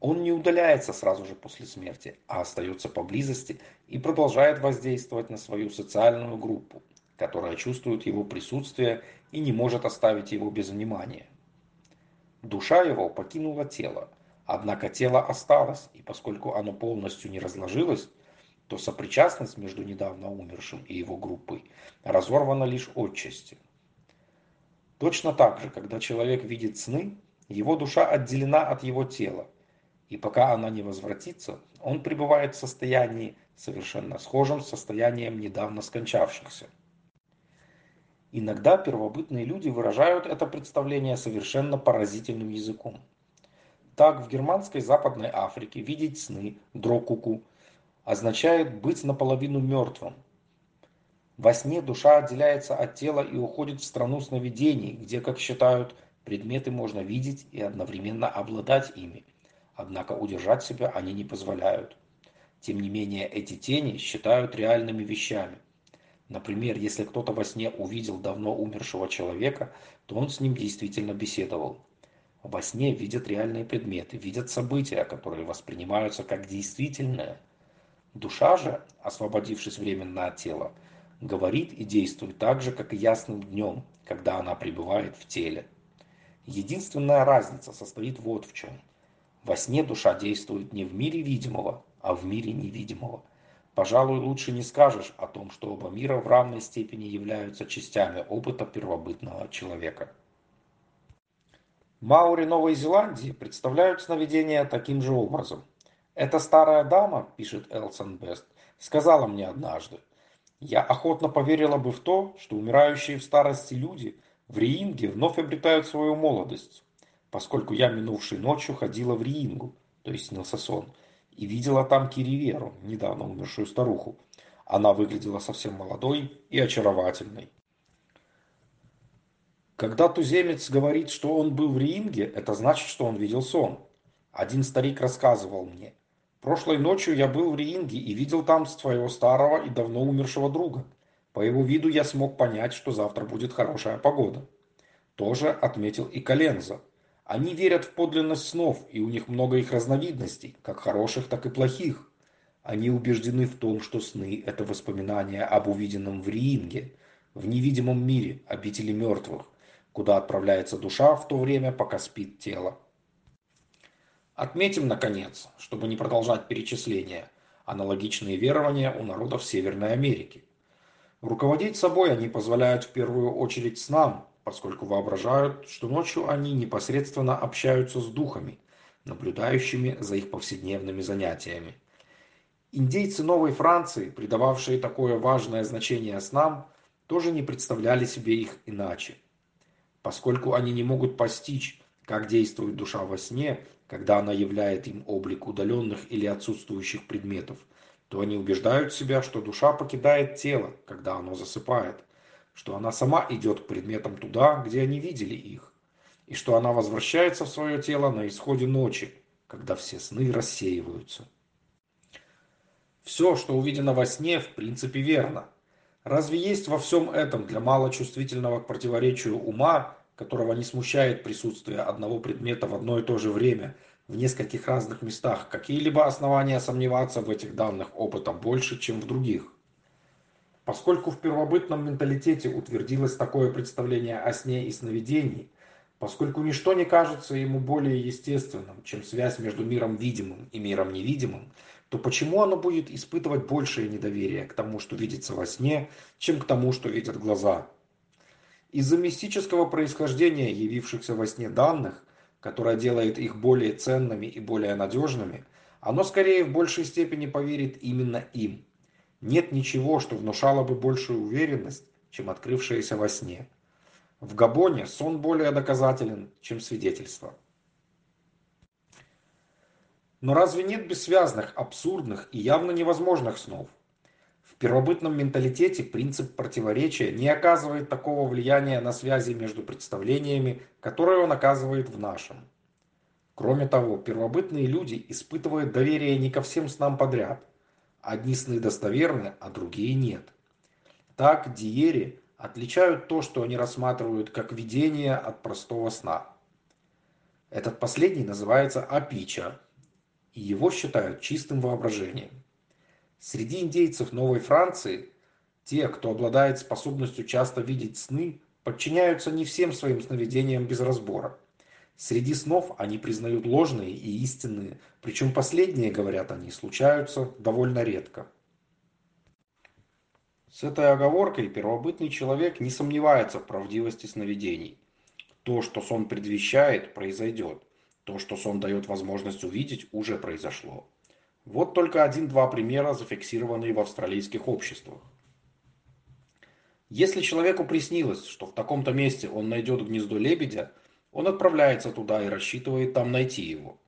Он не удаляется сразу же после смерти, а остается поблизости и продолжает воздействовать на свою социальную группу, которая чувствует его присутствие и не может оставить его без внимания. Душа его покинула тело, однако тело осталось, и поскольку оно полностью не разложилось, то сопричастность между недавно умершим и его группой разорвана лишь отчасти. Точно так же, когда человек видит сны, его душа отделена от его тела, и пока она не возвратится, он пребывает в состоянии, совершенно схожем с состоянием недавно скончавшихся. Иногда первобытные люди выражают это представление совершенно поразительным языком. Так, в германской Западной Африке видеть сны, дрокуку, означает быть наполовину мертвым, во сне душа отделяется от тела и уходит в страну сновидений, где, как считают, предметы можно видеть и одновременно обладать ими. Однако удержать себя они не позволяют. Тем не менее, эти тени считают реальными вещами. Например, если кто-то во сне увидел давно умершего человека, то он с ним действительно беседовал. Во сне видят реальные предметы, видят события, которые воспринимаются как действительные. Душа же, освободившись временно от тела, говорит и действует так же, как и ясным днем, когда она пребывает в теле. Единственная разница состоит вот в чем. Во сне душа действует не в мире видимого, а в мире невидимого. Пожалуй, лучше не скажешь о том, что оба мира в равной степени являются частями опыта первобытного человека. Маури Новой Зеландии представляют сновидения таким же образом. «Эта старая дама, — пишет Элсон Бест, — сказала мне однажды, я охотно поверила бы в то, что умирающие в старости люди в Риинге вновь обретают свою молодость, поскольку я минувшей ночью ходила в Риингу, то есть снился сон, и видела там Кириверу, недавно умершую старуху. Она выглядела совсем молодой и очаровательной. Когда туземец говорит, что он был в Риинге, это значит, что он видел сон. Один старик рассказывал мне, Прошлой ночью я был в Риинге и видел там своего старого и давно умершего друга. По его виду я смог понять, что завтра будет хорошая погода. Тоже отметил и Коленза. Они верят в подлинность снов, и у них много их разновидностей, как хороших, так и плохих. Они убеждены в том, что сны – это воспоминания об увиденном в Риинге, в невидимом мире, обители мертвых, куда отправляется душа в то время, пока спит тело. Отметим, наконец, чтобы не продолжать перечисление, аналогичные верования у народов Северной Америки. Руководить собой они позволяют в первую очередь снам, поскольку воображают, что ночью они непосредственно общаются с духами, наблюдающими за их повседневными занятиями. Индейцы Новой Франции, придававшие такое важное значение снам, тоже не представляли себе их иначе. Поскольку они не могут постичь, как действует душа во сне, когда она являет им облик удаленных или отсутствующих предметов, то они убеждают себя, что душа покидает тело, когда оно засыпает, что она сама идет к предметам туда, где они видели их, и что она возвращается в свое тело на исходе ночи, когда все сны рассеиваются. Все, что увидено во сне, в принципе верно. Разве есть во всем этом для малочувствительного к противоречию ума которого не смущает присутствие одного предмета в одно и то же время в нескольких разных местах, какие-либо основания сомневаться в этих данных опыта больше, чем в других. Поскольку в первобытном менталитете утвердилось такое представление о сне и сновидении, поскольку ничто не кажется ему более естественным, чем связь между миром видимым и миром невидимым, то почему оно будет испытывать большее недоверие к тому, что видится во сне, чем к тому, что видят глаза? Из-за мистического происхождения явившихся во сне данных, которое делает их более ценными и более надежными, оно скорее в большей степени поверит именно им. Нет ничего, что внушало бы большую уверенность, чем открывшееся во сне. В Габоне сон более доказателен, чем свидетельство. Но разве нет бессвязных, абсурдных и явно невозможных снов? Первобытном менталитете принцип противоречия не оказывает такого влияния на связи между представлениями, которое он оказывает в нашем. Кроме того, первобытные люди испытывают доверие не ко всем снам подряд. Одни сны достоверны, а другие нет. Так диери отличают то, что они рассматривают как видение от простого сна. Этот последний называется апича, и его считают чистым воображением. Среди индейцев Новой Франции те, кто обладает способностью часто видеть сны, подчиняются не всем своим сновидениям без разбора. Среди снов они признают ложные и истинные, причем последние, говорят они, случаются довольно редко. С этой оговоркой первобытный человек не сомневается в правдивости сновидений. То, что сон предвещает, произойдет. То, что сон дает возможность увидеть, уже произошло. Вот только один-два примера, зафиксированные в австралийских обществах. Если человеку приснилось, что в таком-то месте он найдет гнездо лебедя, он отправляется туда и рассчитывает там найти его.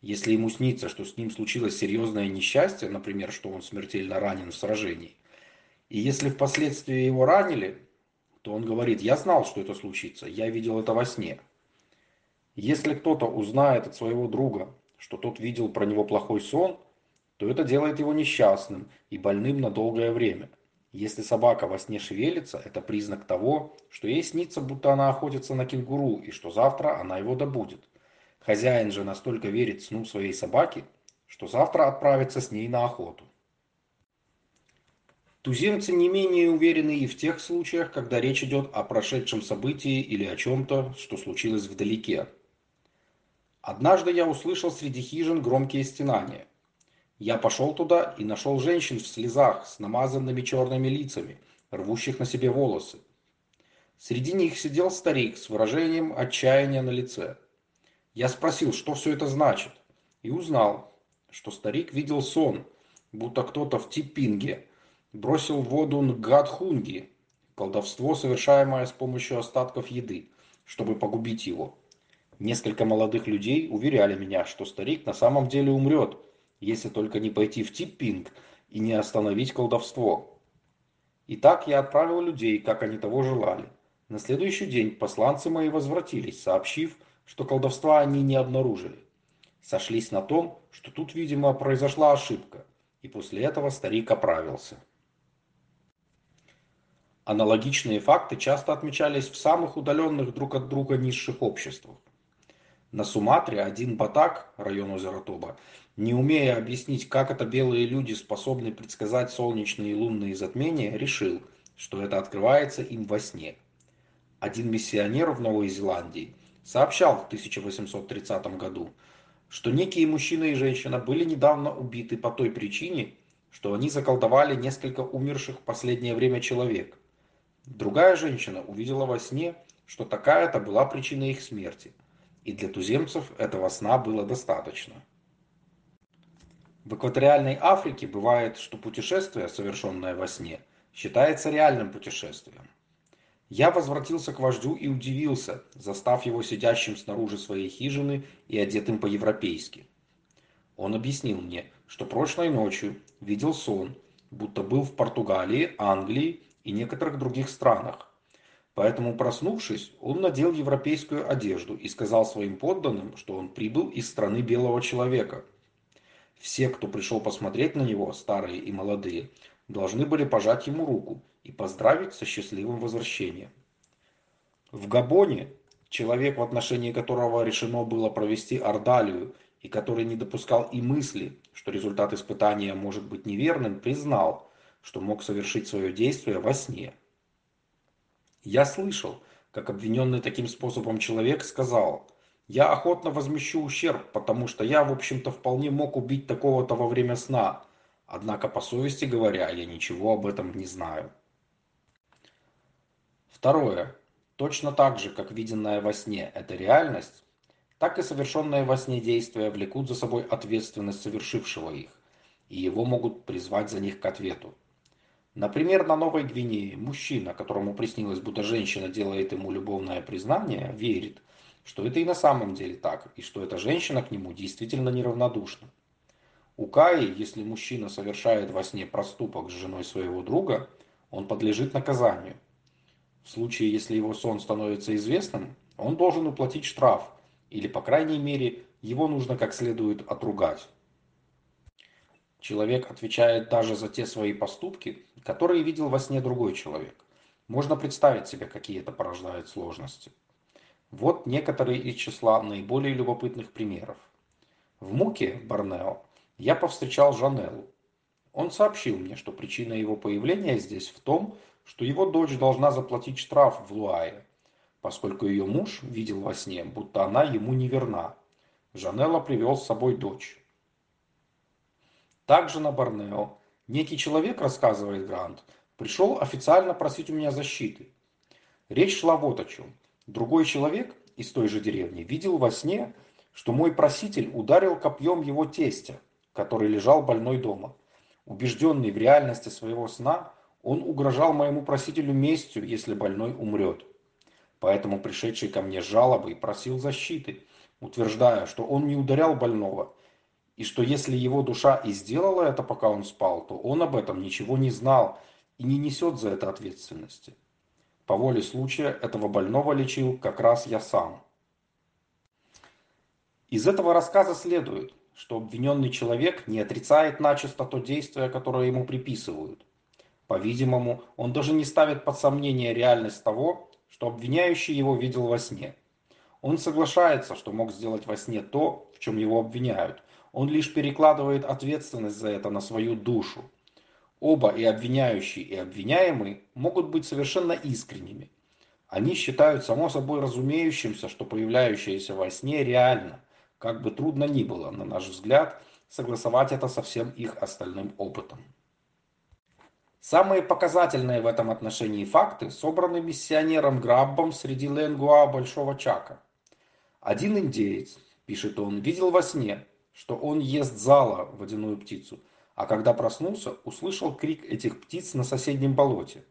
Если ему снится, что с ним случилось серьезное несчастье, например, что он смертельно ранен в сражении, и если впоследствии его ранили, то он говорит, я знал, что это случится, я видел это во сне. Если кто-то узнает от своего друга, что тот видел про него плохой сон, то это делает его несчастным и больным на долгое время. Если собака во сне шевелится, это признак того, что ей снится, будто она охотится на кенгуру и что завтра она его добудет. Хозяин же настолько верит сну своей собаки, что завтра отправится с ней на охоту. Туземцы не менее уверены и в тех случаях, когда речь идет о прошедшем событии или о чем-то, что случилось вдалеке. Однажды я услышал среди хижин громкие стенания – я пошел туда и нашел женщин в слезах с намазанными черными лицами, рвущих на себе волосы. Среди них сидел старик с выражением отчаяния на лице. Я спросил, что все это значит, и узнал, что старик видел сон, будто кто-то в Типинге бросил в воду Нгадхунги, колдовство, совершаемое с помощью остатков еды, чтобы погубить его. Несколько молодых людей уверяли меня, что старик на самом деле умрет, если только не пойти в Типпинг и не остановить колдовство. Итак, я отправил людей, как они того желали. На следующий день посланцы мои возвратились, сообщив, что колдовства они не обнаружили. Сошлись на том, что тут, видимо, произошла ошибка, и после этого старик оправился. Аналогичные факты часто отмечались в самых удаленных друг от друга низших обществах. На Суматре один батак, район озера Тоба, не умея объяснить, как это белые люди способны предсказать солнечные и лунные затмения, решил, что это открывается им во сне. Один миссионер в Новой Зеландии сообщал в 1830 году, что некие мужчина и женщина были недавно убиты по той причине, что они заколдовали несколько умерших в последнее время человек. Другая женщина увидела во сне, что такая-то была причина их смерти, и для туземцев этого сна было достаточно. В экваториальной Африке бывает, что путешествие, совершенное во сне, считается реальным путешествием. Я возвратился к вождю и удивился, застав его сидящим снаружи своей хижины и одетым по-европейски. Он объяснил мне, что прошлой ночью видел сон, будто был в Португалии, Англии и некоторых других странах. Поэтому, проснувшись, он надел европейскую одежду и сказал своим подданным, что он прибыл из страны белого человека – все, кто пришел посмотреть на него, старые и молодые, должны были пожать ему руку и поздравить со счастливым возвращением. В Габоне, человек, в отношении которого решено было провести ордалию, и который не допускал и мысли, что результат испытания может быть неверным, признал, что мог совершить свое действие во сне. Я слышал, как обвиненный таким способом человек сказал – я охотно возмещу ущерб, потому что я, в общем-то, вполне мог убить такого-то во время сна. Однако, по совести говоря, я ничего об этом не знаю. Второе. Точно так же, как виденное во сне – это реальность, так и совершенные во сне действия влекут за собой ответственность совершившего их, и его могут призвать за них к ответу. Например, на Новой Гвинее мужчина, которому приснилось, будто женщина делает ему любовное признание, верит, что это и на самом деле так, и что эта женщина к нему действительно неравнодушна. У Каи, если мужчина совершает во сне проступок с женой своего друга, он подлежит наказанию. В случае, если его сон становится известным, он должен уплатить штраф, или, по крайней мере, его нужно как следует отругать. Человек отвечает даже за те свои поступки, которые видел во сне другой человек. Можно представить себе, какие это порождает сложности. Вот некоторые из числа наиболее любопытных примеров. В Муке, Борнео, я повстречал Жанеллу. Он сообщил мне, что причина его появления здесь в том, что его дочь должна заплатить штраф в Луае, поскольку ее муж видел во сне, будто она ему не верна. Жанелла привел с собой дочь. Также на Борнео некий человек, рассказывает Грант, пришел официально просить у меня защиты. Речь шла вот о чем. Другой человек из той же деревни видел во сне, что мой проситель ударил копьем его тестя, который лежал больной дома. Убежденный в реальности своего сна, он угрожал моему просителю местью, если больной умрет. Поэтому пришедший ко мне с жалобой просил защиты, утверждая, что он не ударял больного, и что если его душа и сделала это, пока он спал, то он об этом ничего не знал и не несет за это ответственности. По воле случая этого больного лечил как раз я сам. Из этого рассказа следует, что обвиненный человек не отрицает начисто то действие, которое ему приписывают. По-видимому, он даже не ставит под сомнение реальность того, что обвиняющий его видел во сне. Он соглашается, что мог сделать во сне то, в чем его обвиняют. Он лишь перекладывает ответственность за это на свою душу. Оба, и обвиняющий, и обвиняемый, могут быть совершенно искренними. Они считают само собой разумеющимся, что появляющееся во сне реально, как бы трудно ни было, на наш взгляд, согласовать это со всем их остальным опытом. Самые показательные в этом отношении факты собраны миссионером Граббом среди Ленгуа Большого Чака. Один индеец, пишет он, видел во сне, что он ест зала, водяную птицу, а когда проснулся, услышал крик этих птиц на соседнем болоте.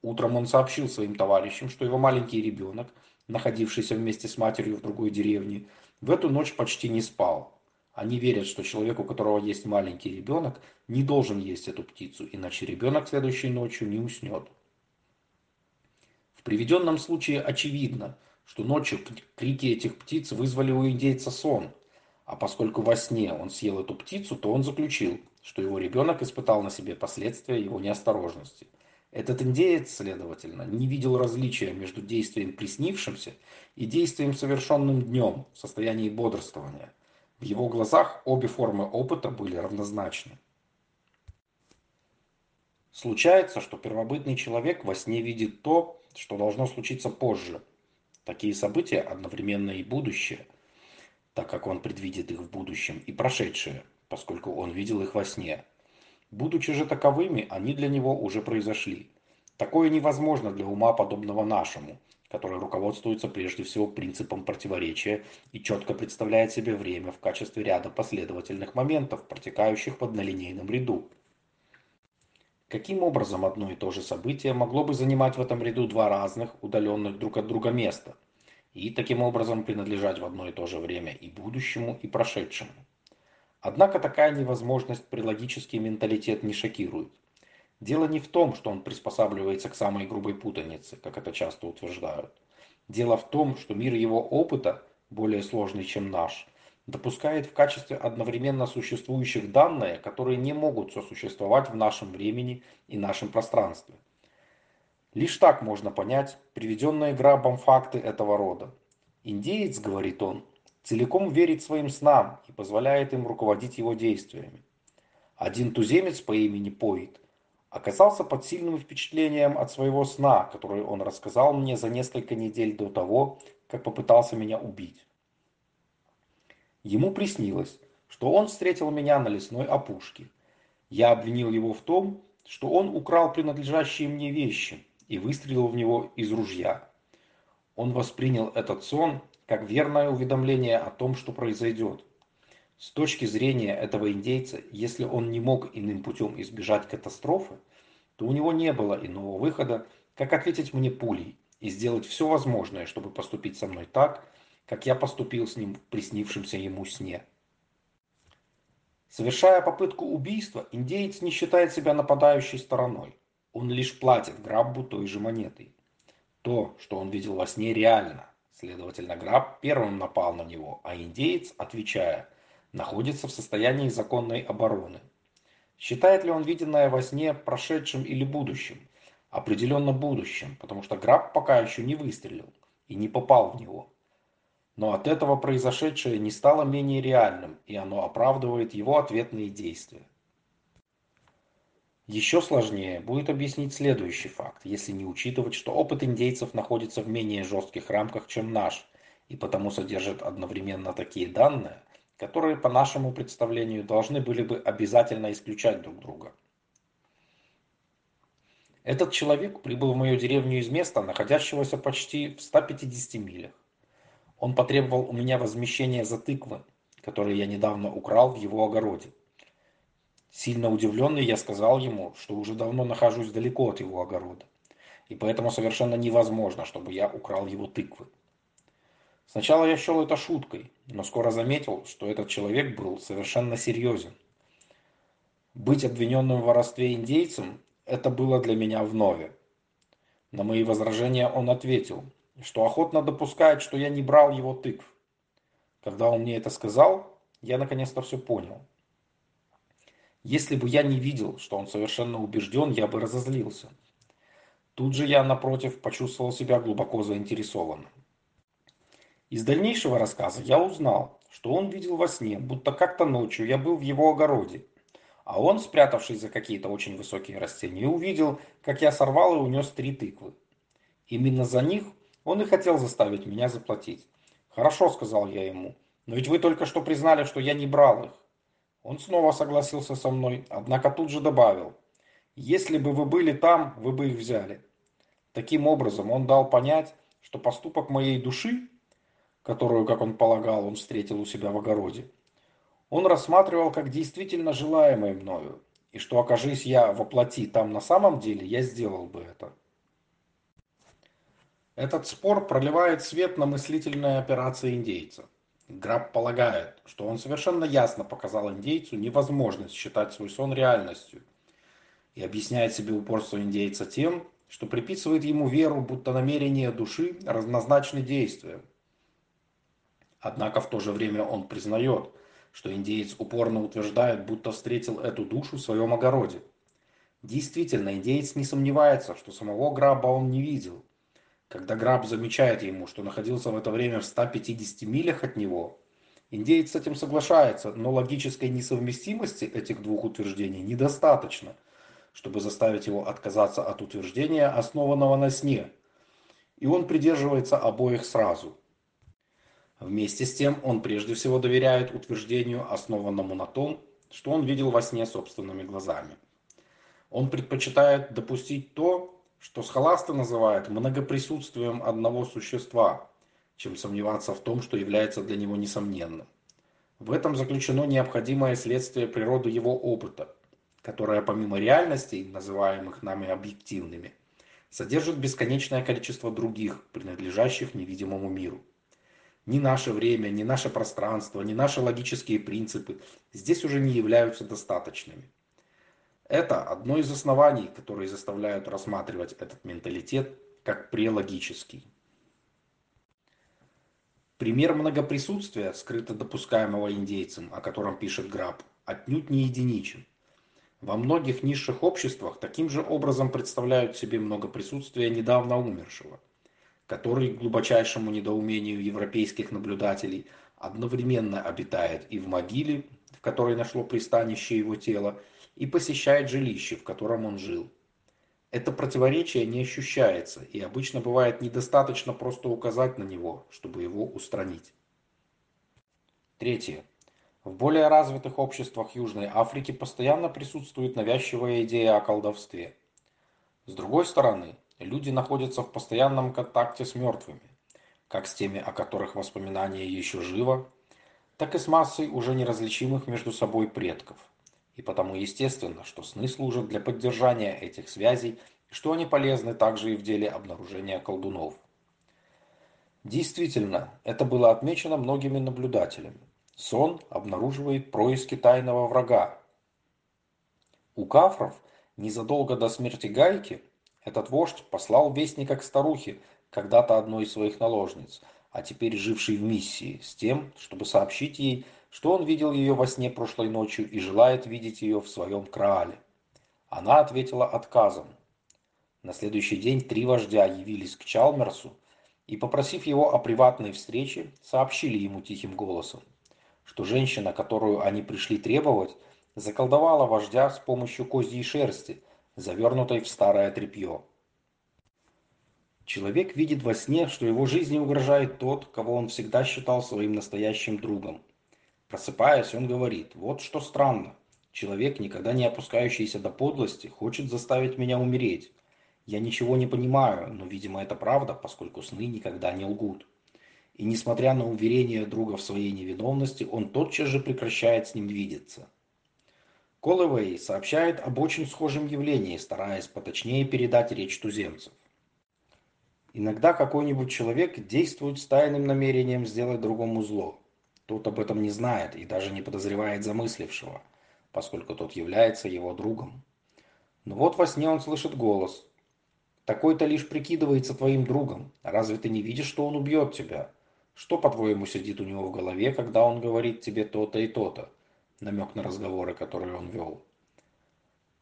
Утром он сообщил своим товарищам, что его маленький ребенок, находившийся вместе с матерью в другой деревне, в эту ночь почти не спал. Они верят, что человек, у которого есть маленький ребенок, не должен есть эту птицу, иначе ребенок следующей ночью не уснет. В приведенном случае очевидно, что ночью крики этих птиц вызвали у индейца сон, а поскольку во сне он съел эту птицу, то он заключил, что его ребенок испытал на себе последствия его неосторожности. Этот индеец, следовательно, не видел различия между действием приснившимся и действием, совершенным днем в состоянии бодрствования – в его глазах обе формы опыта были равнозначны. Случается, что первобытный человек во сне видит то, что должно случиться позже. Такие события одновременно и будущее, так как он предвидит их в будущем, и прошедшее, поскольку он видел их во сне. Будучи же таковыми, они для него уже произошли. Такое невозможно для ума, подобного нашему – который руководствуется прежде всего принципом противоречия и четко представляет себе время в качестве ряда последовательных моментов, протекающих в однолинейном ряду. Каким образом одно и то же событие могло бы занимать в этом ряду два разных, удаленных друг от друга места, и таким образом принадлежать в одно и то же время и будущему, и прошедшему? Однако такая невозможность прилогический менталитет не шокирует. Дело не в том, что он приспосабливается к самой грубой путанице, как это часто утверждают. Дело в том, что мир его опыта, более сложный, чем наш, допускает в качестве одновременно существующих данные, которые не могут сосуществовать в нашем времени и нашем пространстве. Лишь так можно понять приведенные Грабом факты этого рода. Индеец, говорит он, целиком верит своим снам и позволяет им руководить его действиями. Один туземец по имени Поит оказался под сильным впечатлением от своего сна, который он рассказал мне за несколько недель до того, как попытался меня убить. Ему приснилось, что он встретил меня на лесной опушке. Я обвинил его в том, что он украл принадлежащие мне вещи и выстрелил в него из ружья. Он воспринял этот сон как верное уведомление о том, что произойдет. С точки зрения этого индейца, если он не мог иным путем избежать катастрофы, то у него не было иного выхода, как ответить мне пулей и сделать все возможное, чтобы поступить со мной так, как я поступил с ним в приснившемся ему сне. Совершая попытку убийства, индеец не считает себя нападающей стороной. Он лишь платит Граббу той же монетой. То, что он видел во сне, реально. Следовательно, Граб первым напал на него, а индеец, отвечая, находится в состоянии законной обороны. Считает ли он виденное во сне прошедшим или будущим? Определенно будущим, потому что Граб пока еще не выстрелил и не попал в него. Но от этого произошедшее не стало менее реальным, и оно оправдывает его ответные действия. Еще сложнее будет объяснить следующий факт, если не учитывать, что опыт индейцев находится в менее жестких рамках, чем наш, и потому содержит одновременно такие данные, которые по нашему представлению должны были бы обязательно исключать друг друга. Этот человек прибыл в мою деревню из места, находящегося почти в 150 милях. Он потребовал у меня возмещения за тыквы, которые я недавно украл в его огороде. Сильно удивленный, я сказал ему, что уже давно нахожусь далеко от его огорода, и поэтому совершенно невозможно, чтобы я украл его тыквы. Сначала я счел это шуткой, но скоро заметил, что этот человек был совершенно серьезен. Быть обвиненным в воровстве индейцем – это было для меня вновь. На мои возражения он ответил, что охотно допускает, что я не брал его тыкв. Когда он мне это сказал, я наконец-то все понял. Если бы я не видел, что он совершенно убежден, я бы разозлился. Тут же я, напротив, почувствовал себя глубоко заинтересованным. Из дальнейшего рассказа я узнал, что он видел во сне, будто как-то ночью я был в его огороде, а он, спрятавшись за какие-то очень высокие растения, увидел, как я сорвал и унес три тыквы. Именно за них он и хотел заставить меня заплатить. «Хорошо», — сказал я ему, — «но ведь вы только что признали, что я не брал их». Он снова согласился со мной, однако тут же добавил, «Если бы вы были там, вы бы их взяли». Таким образом, он дал понять, что поступок моей души, которую, как он полагал, он встретил у себя в огороде, он рассматривал как действительно желаемое мною, и что, окажись я воплоти там на самом деле, я сделал бы это. Этот спор проливает свет на мыслительные операции индейца. Граб полагает, что он совершенно ясно показал индейцу невозможность считать свой сон реальностью и объясняет себе упорство индейца тем, что приписывает ему веру, будто намерения души разнозначны действиям. Однако в то же время он признает, что индеец упорно утверждает, будто встретил эту душу в своем огороде. Действительно, индеец не сомневается, что самого Граба он не видел, когда Граб замечает ему, что находился в это время в 150 милях от него, индеец с этим соглашается, но логической несовместимости этих двух утверждений недостаточно, чтобы заставить его отказаться от утверждения, основанного на сне, и он придерживается обоих сразу. Вместе с тем он прежде всего доверяет утверждению, основанному на том, что он видел во сне собственными глазами. Он предпочитает допустить то, что схоласты называют многоприсутствием одного существа, чем сомневаться в том, что является для него несомненным. В этом заключено необходимое следствие природы его опыта, которое помимо реальностей, называемых нами объективными, содержит бесконечное количество других, принадлежащих невидимому миру. Ни наше время, ни наше пространство, ни наши логические принципы здесь уже не являются достаточными. Это одно из оснований, которые заставляют рассматривать этот менталитет как прелогический. Пример многоприсутствия, скрыто допускаемого индейцем, о котором пишет Граб, отнюдь не единичен. Во многих низших обществах таким же образом представляют себе многоприсутствие недавно умершего, который, к глубочайшему недоумению европейских наблюдателей, одновременно обитает и в могиле, в которой нашло пристанище его тело, и посещает жилище, в котором он жил. Это противоречие не ощущается, и обычно бывает недостаточно просто указать на него, чтобы его устранить. Третье. В более развитых обществах Южной Африки постоянно присутствует навязчивая идея о колдовстве. С другой стороны, люди находятся в постоянном контакте с мертвыми, как с теми, о которых воспоминание еще живо, так и с массой уже неразличимых между собой предков – и потому естественно, что сны служат для поддержания этих связей и что они полезны также и в деле обнаружения колдунов. Действительно, это было отмечено многими наблюдателями. Сон обнаруживает происки тайного врага. У кафров незадолго до смерти Гайки этот вождь послал вестника к старухе, когда-то одной из своих наложниц, а теперь жившей в миссии, с тем, чтобы сообщить ей, что он видел ее во сне прошлой ночью и желает видеть ее в своем краале. Она ответила отказом. На следующий день три вождя явились к Чалмерсу и, попросив его о приватной встрече, сообщили ему тихим голосом, что женщина, которую они пришли требовать, заколдовала вождя с помощью козьей шерсти, завернутой в старое тряпье. Человек видит во сне, что его жизни угрожает тот, кого он всегда считал своим настоящим другом. Просыпаясь, он говорит, вот что странно. Человек, никогда не опускающийся до подлости, хочет заставить меня умереть. Я ничего не понимаю, но, видимо, это правда, поскольку сны никогда не лгут. И несмотря на уверение друга в своей невиновности, он тотчас же прекращает с ним видеться. Колловей сообщает об очень схожем явлении, стараясь поточнее передать речь туземцев. Иногда какой-нибудь человек действует с тайным намерением сделать другому зло. Тот об этом не знает и даже не подозревает замыслившего, поскольку тот является его другом. Но вот во сне он слышит голос. «Такой-то лишь прикидывается твоим другом. Разве ты не видишь, что он убьет тебя? Что, по-твоему, сидит у него в голове, когда он говорит тебе то-то и то-то?» намек на разговоры, которые он вел.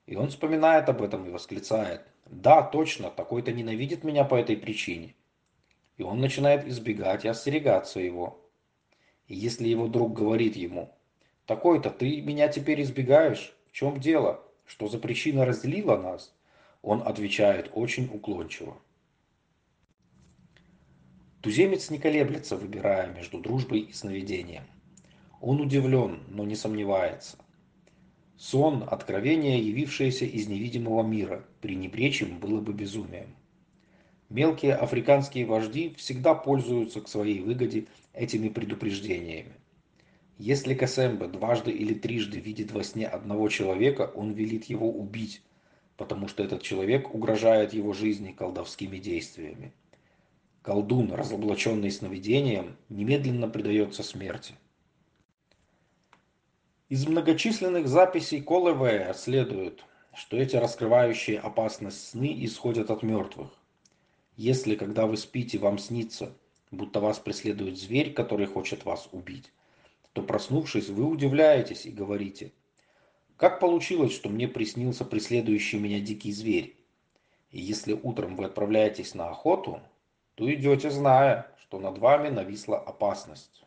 И он вспоминает об этом и восклицает. «Да, точно, такой-то ненавидит меня по этой причине». И он начинает избегать и остерегаться его. Если его друг говорит ему, «Такой-то, ты меня теперь избегаешь? В чем дело? Что за причина разделила нас?» Он отвечает очень уклончиво. Туземец не колеблется, выбирая между дружбой и сновидением. Он удивлен, но не сомневается. Сон – откровение, явившееся из невидимого мира, пренебречь им было бы безумием. Мелкие африканские вожди всегда пользуются к своей выгоде этими предупреждениями. Если Касембе дважды или трижды видит во сне одного человека, он велит его убить, потому что этот человек угрожает его жизни колдовскими действиями. Колдун, разоблаченный сновидением, немедленно предается смерти. Из многочисленных записей Колевея следует, что эти раскрывающие опасность сны исходят от мертвых. Если, когда вы спите, вам снится, будто вас преследует зверь, который хочет вас убить, то, проснувшись, вы удивляетесь и говорите, «Как получилось, что мне приснился преследующий меня дикий зверь?» И если утром вы отправляетесь на охоту, то идете, зная, что над вами нависла опасность.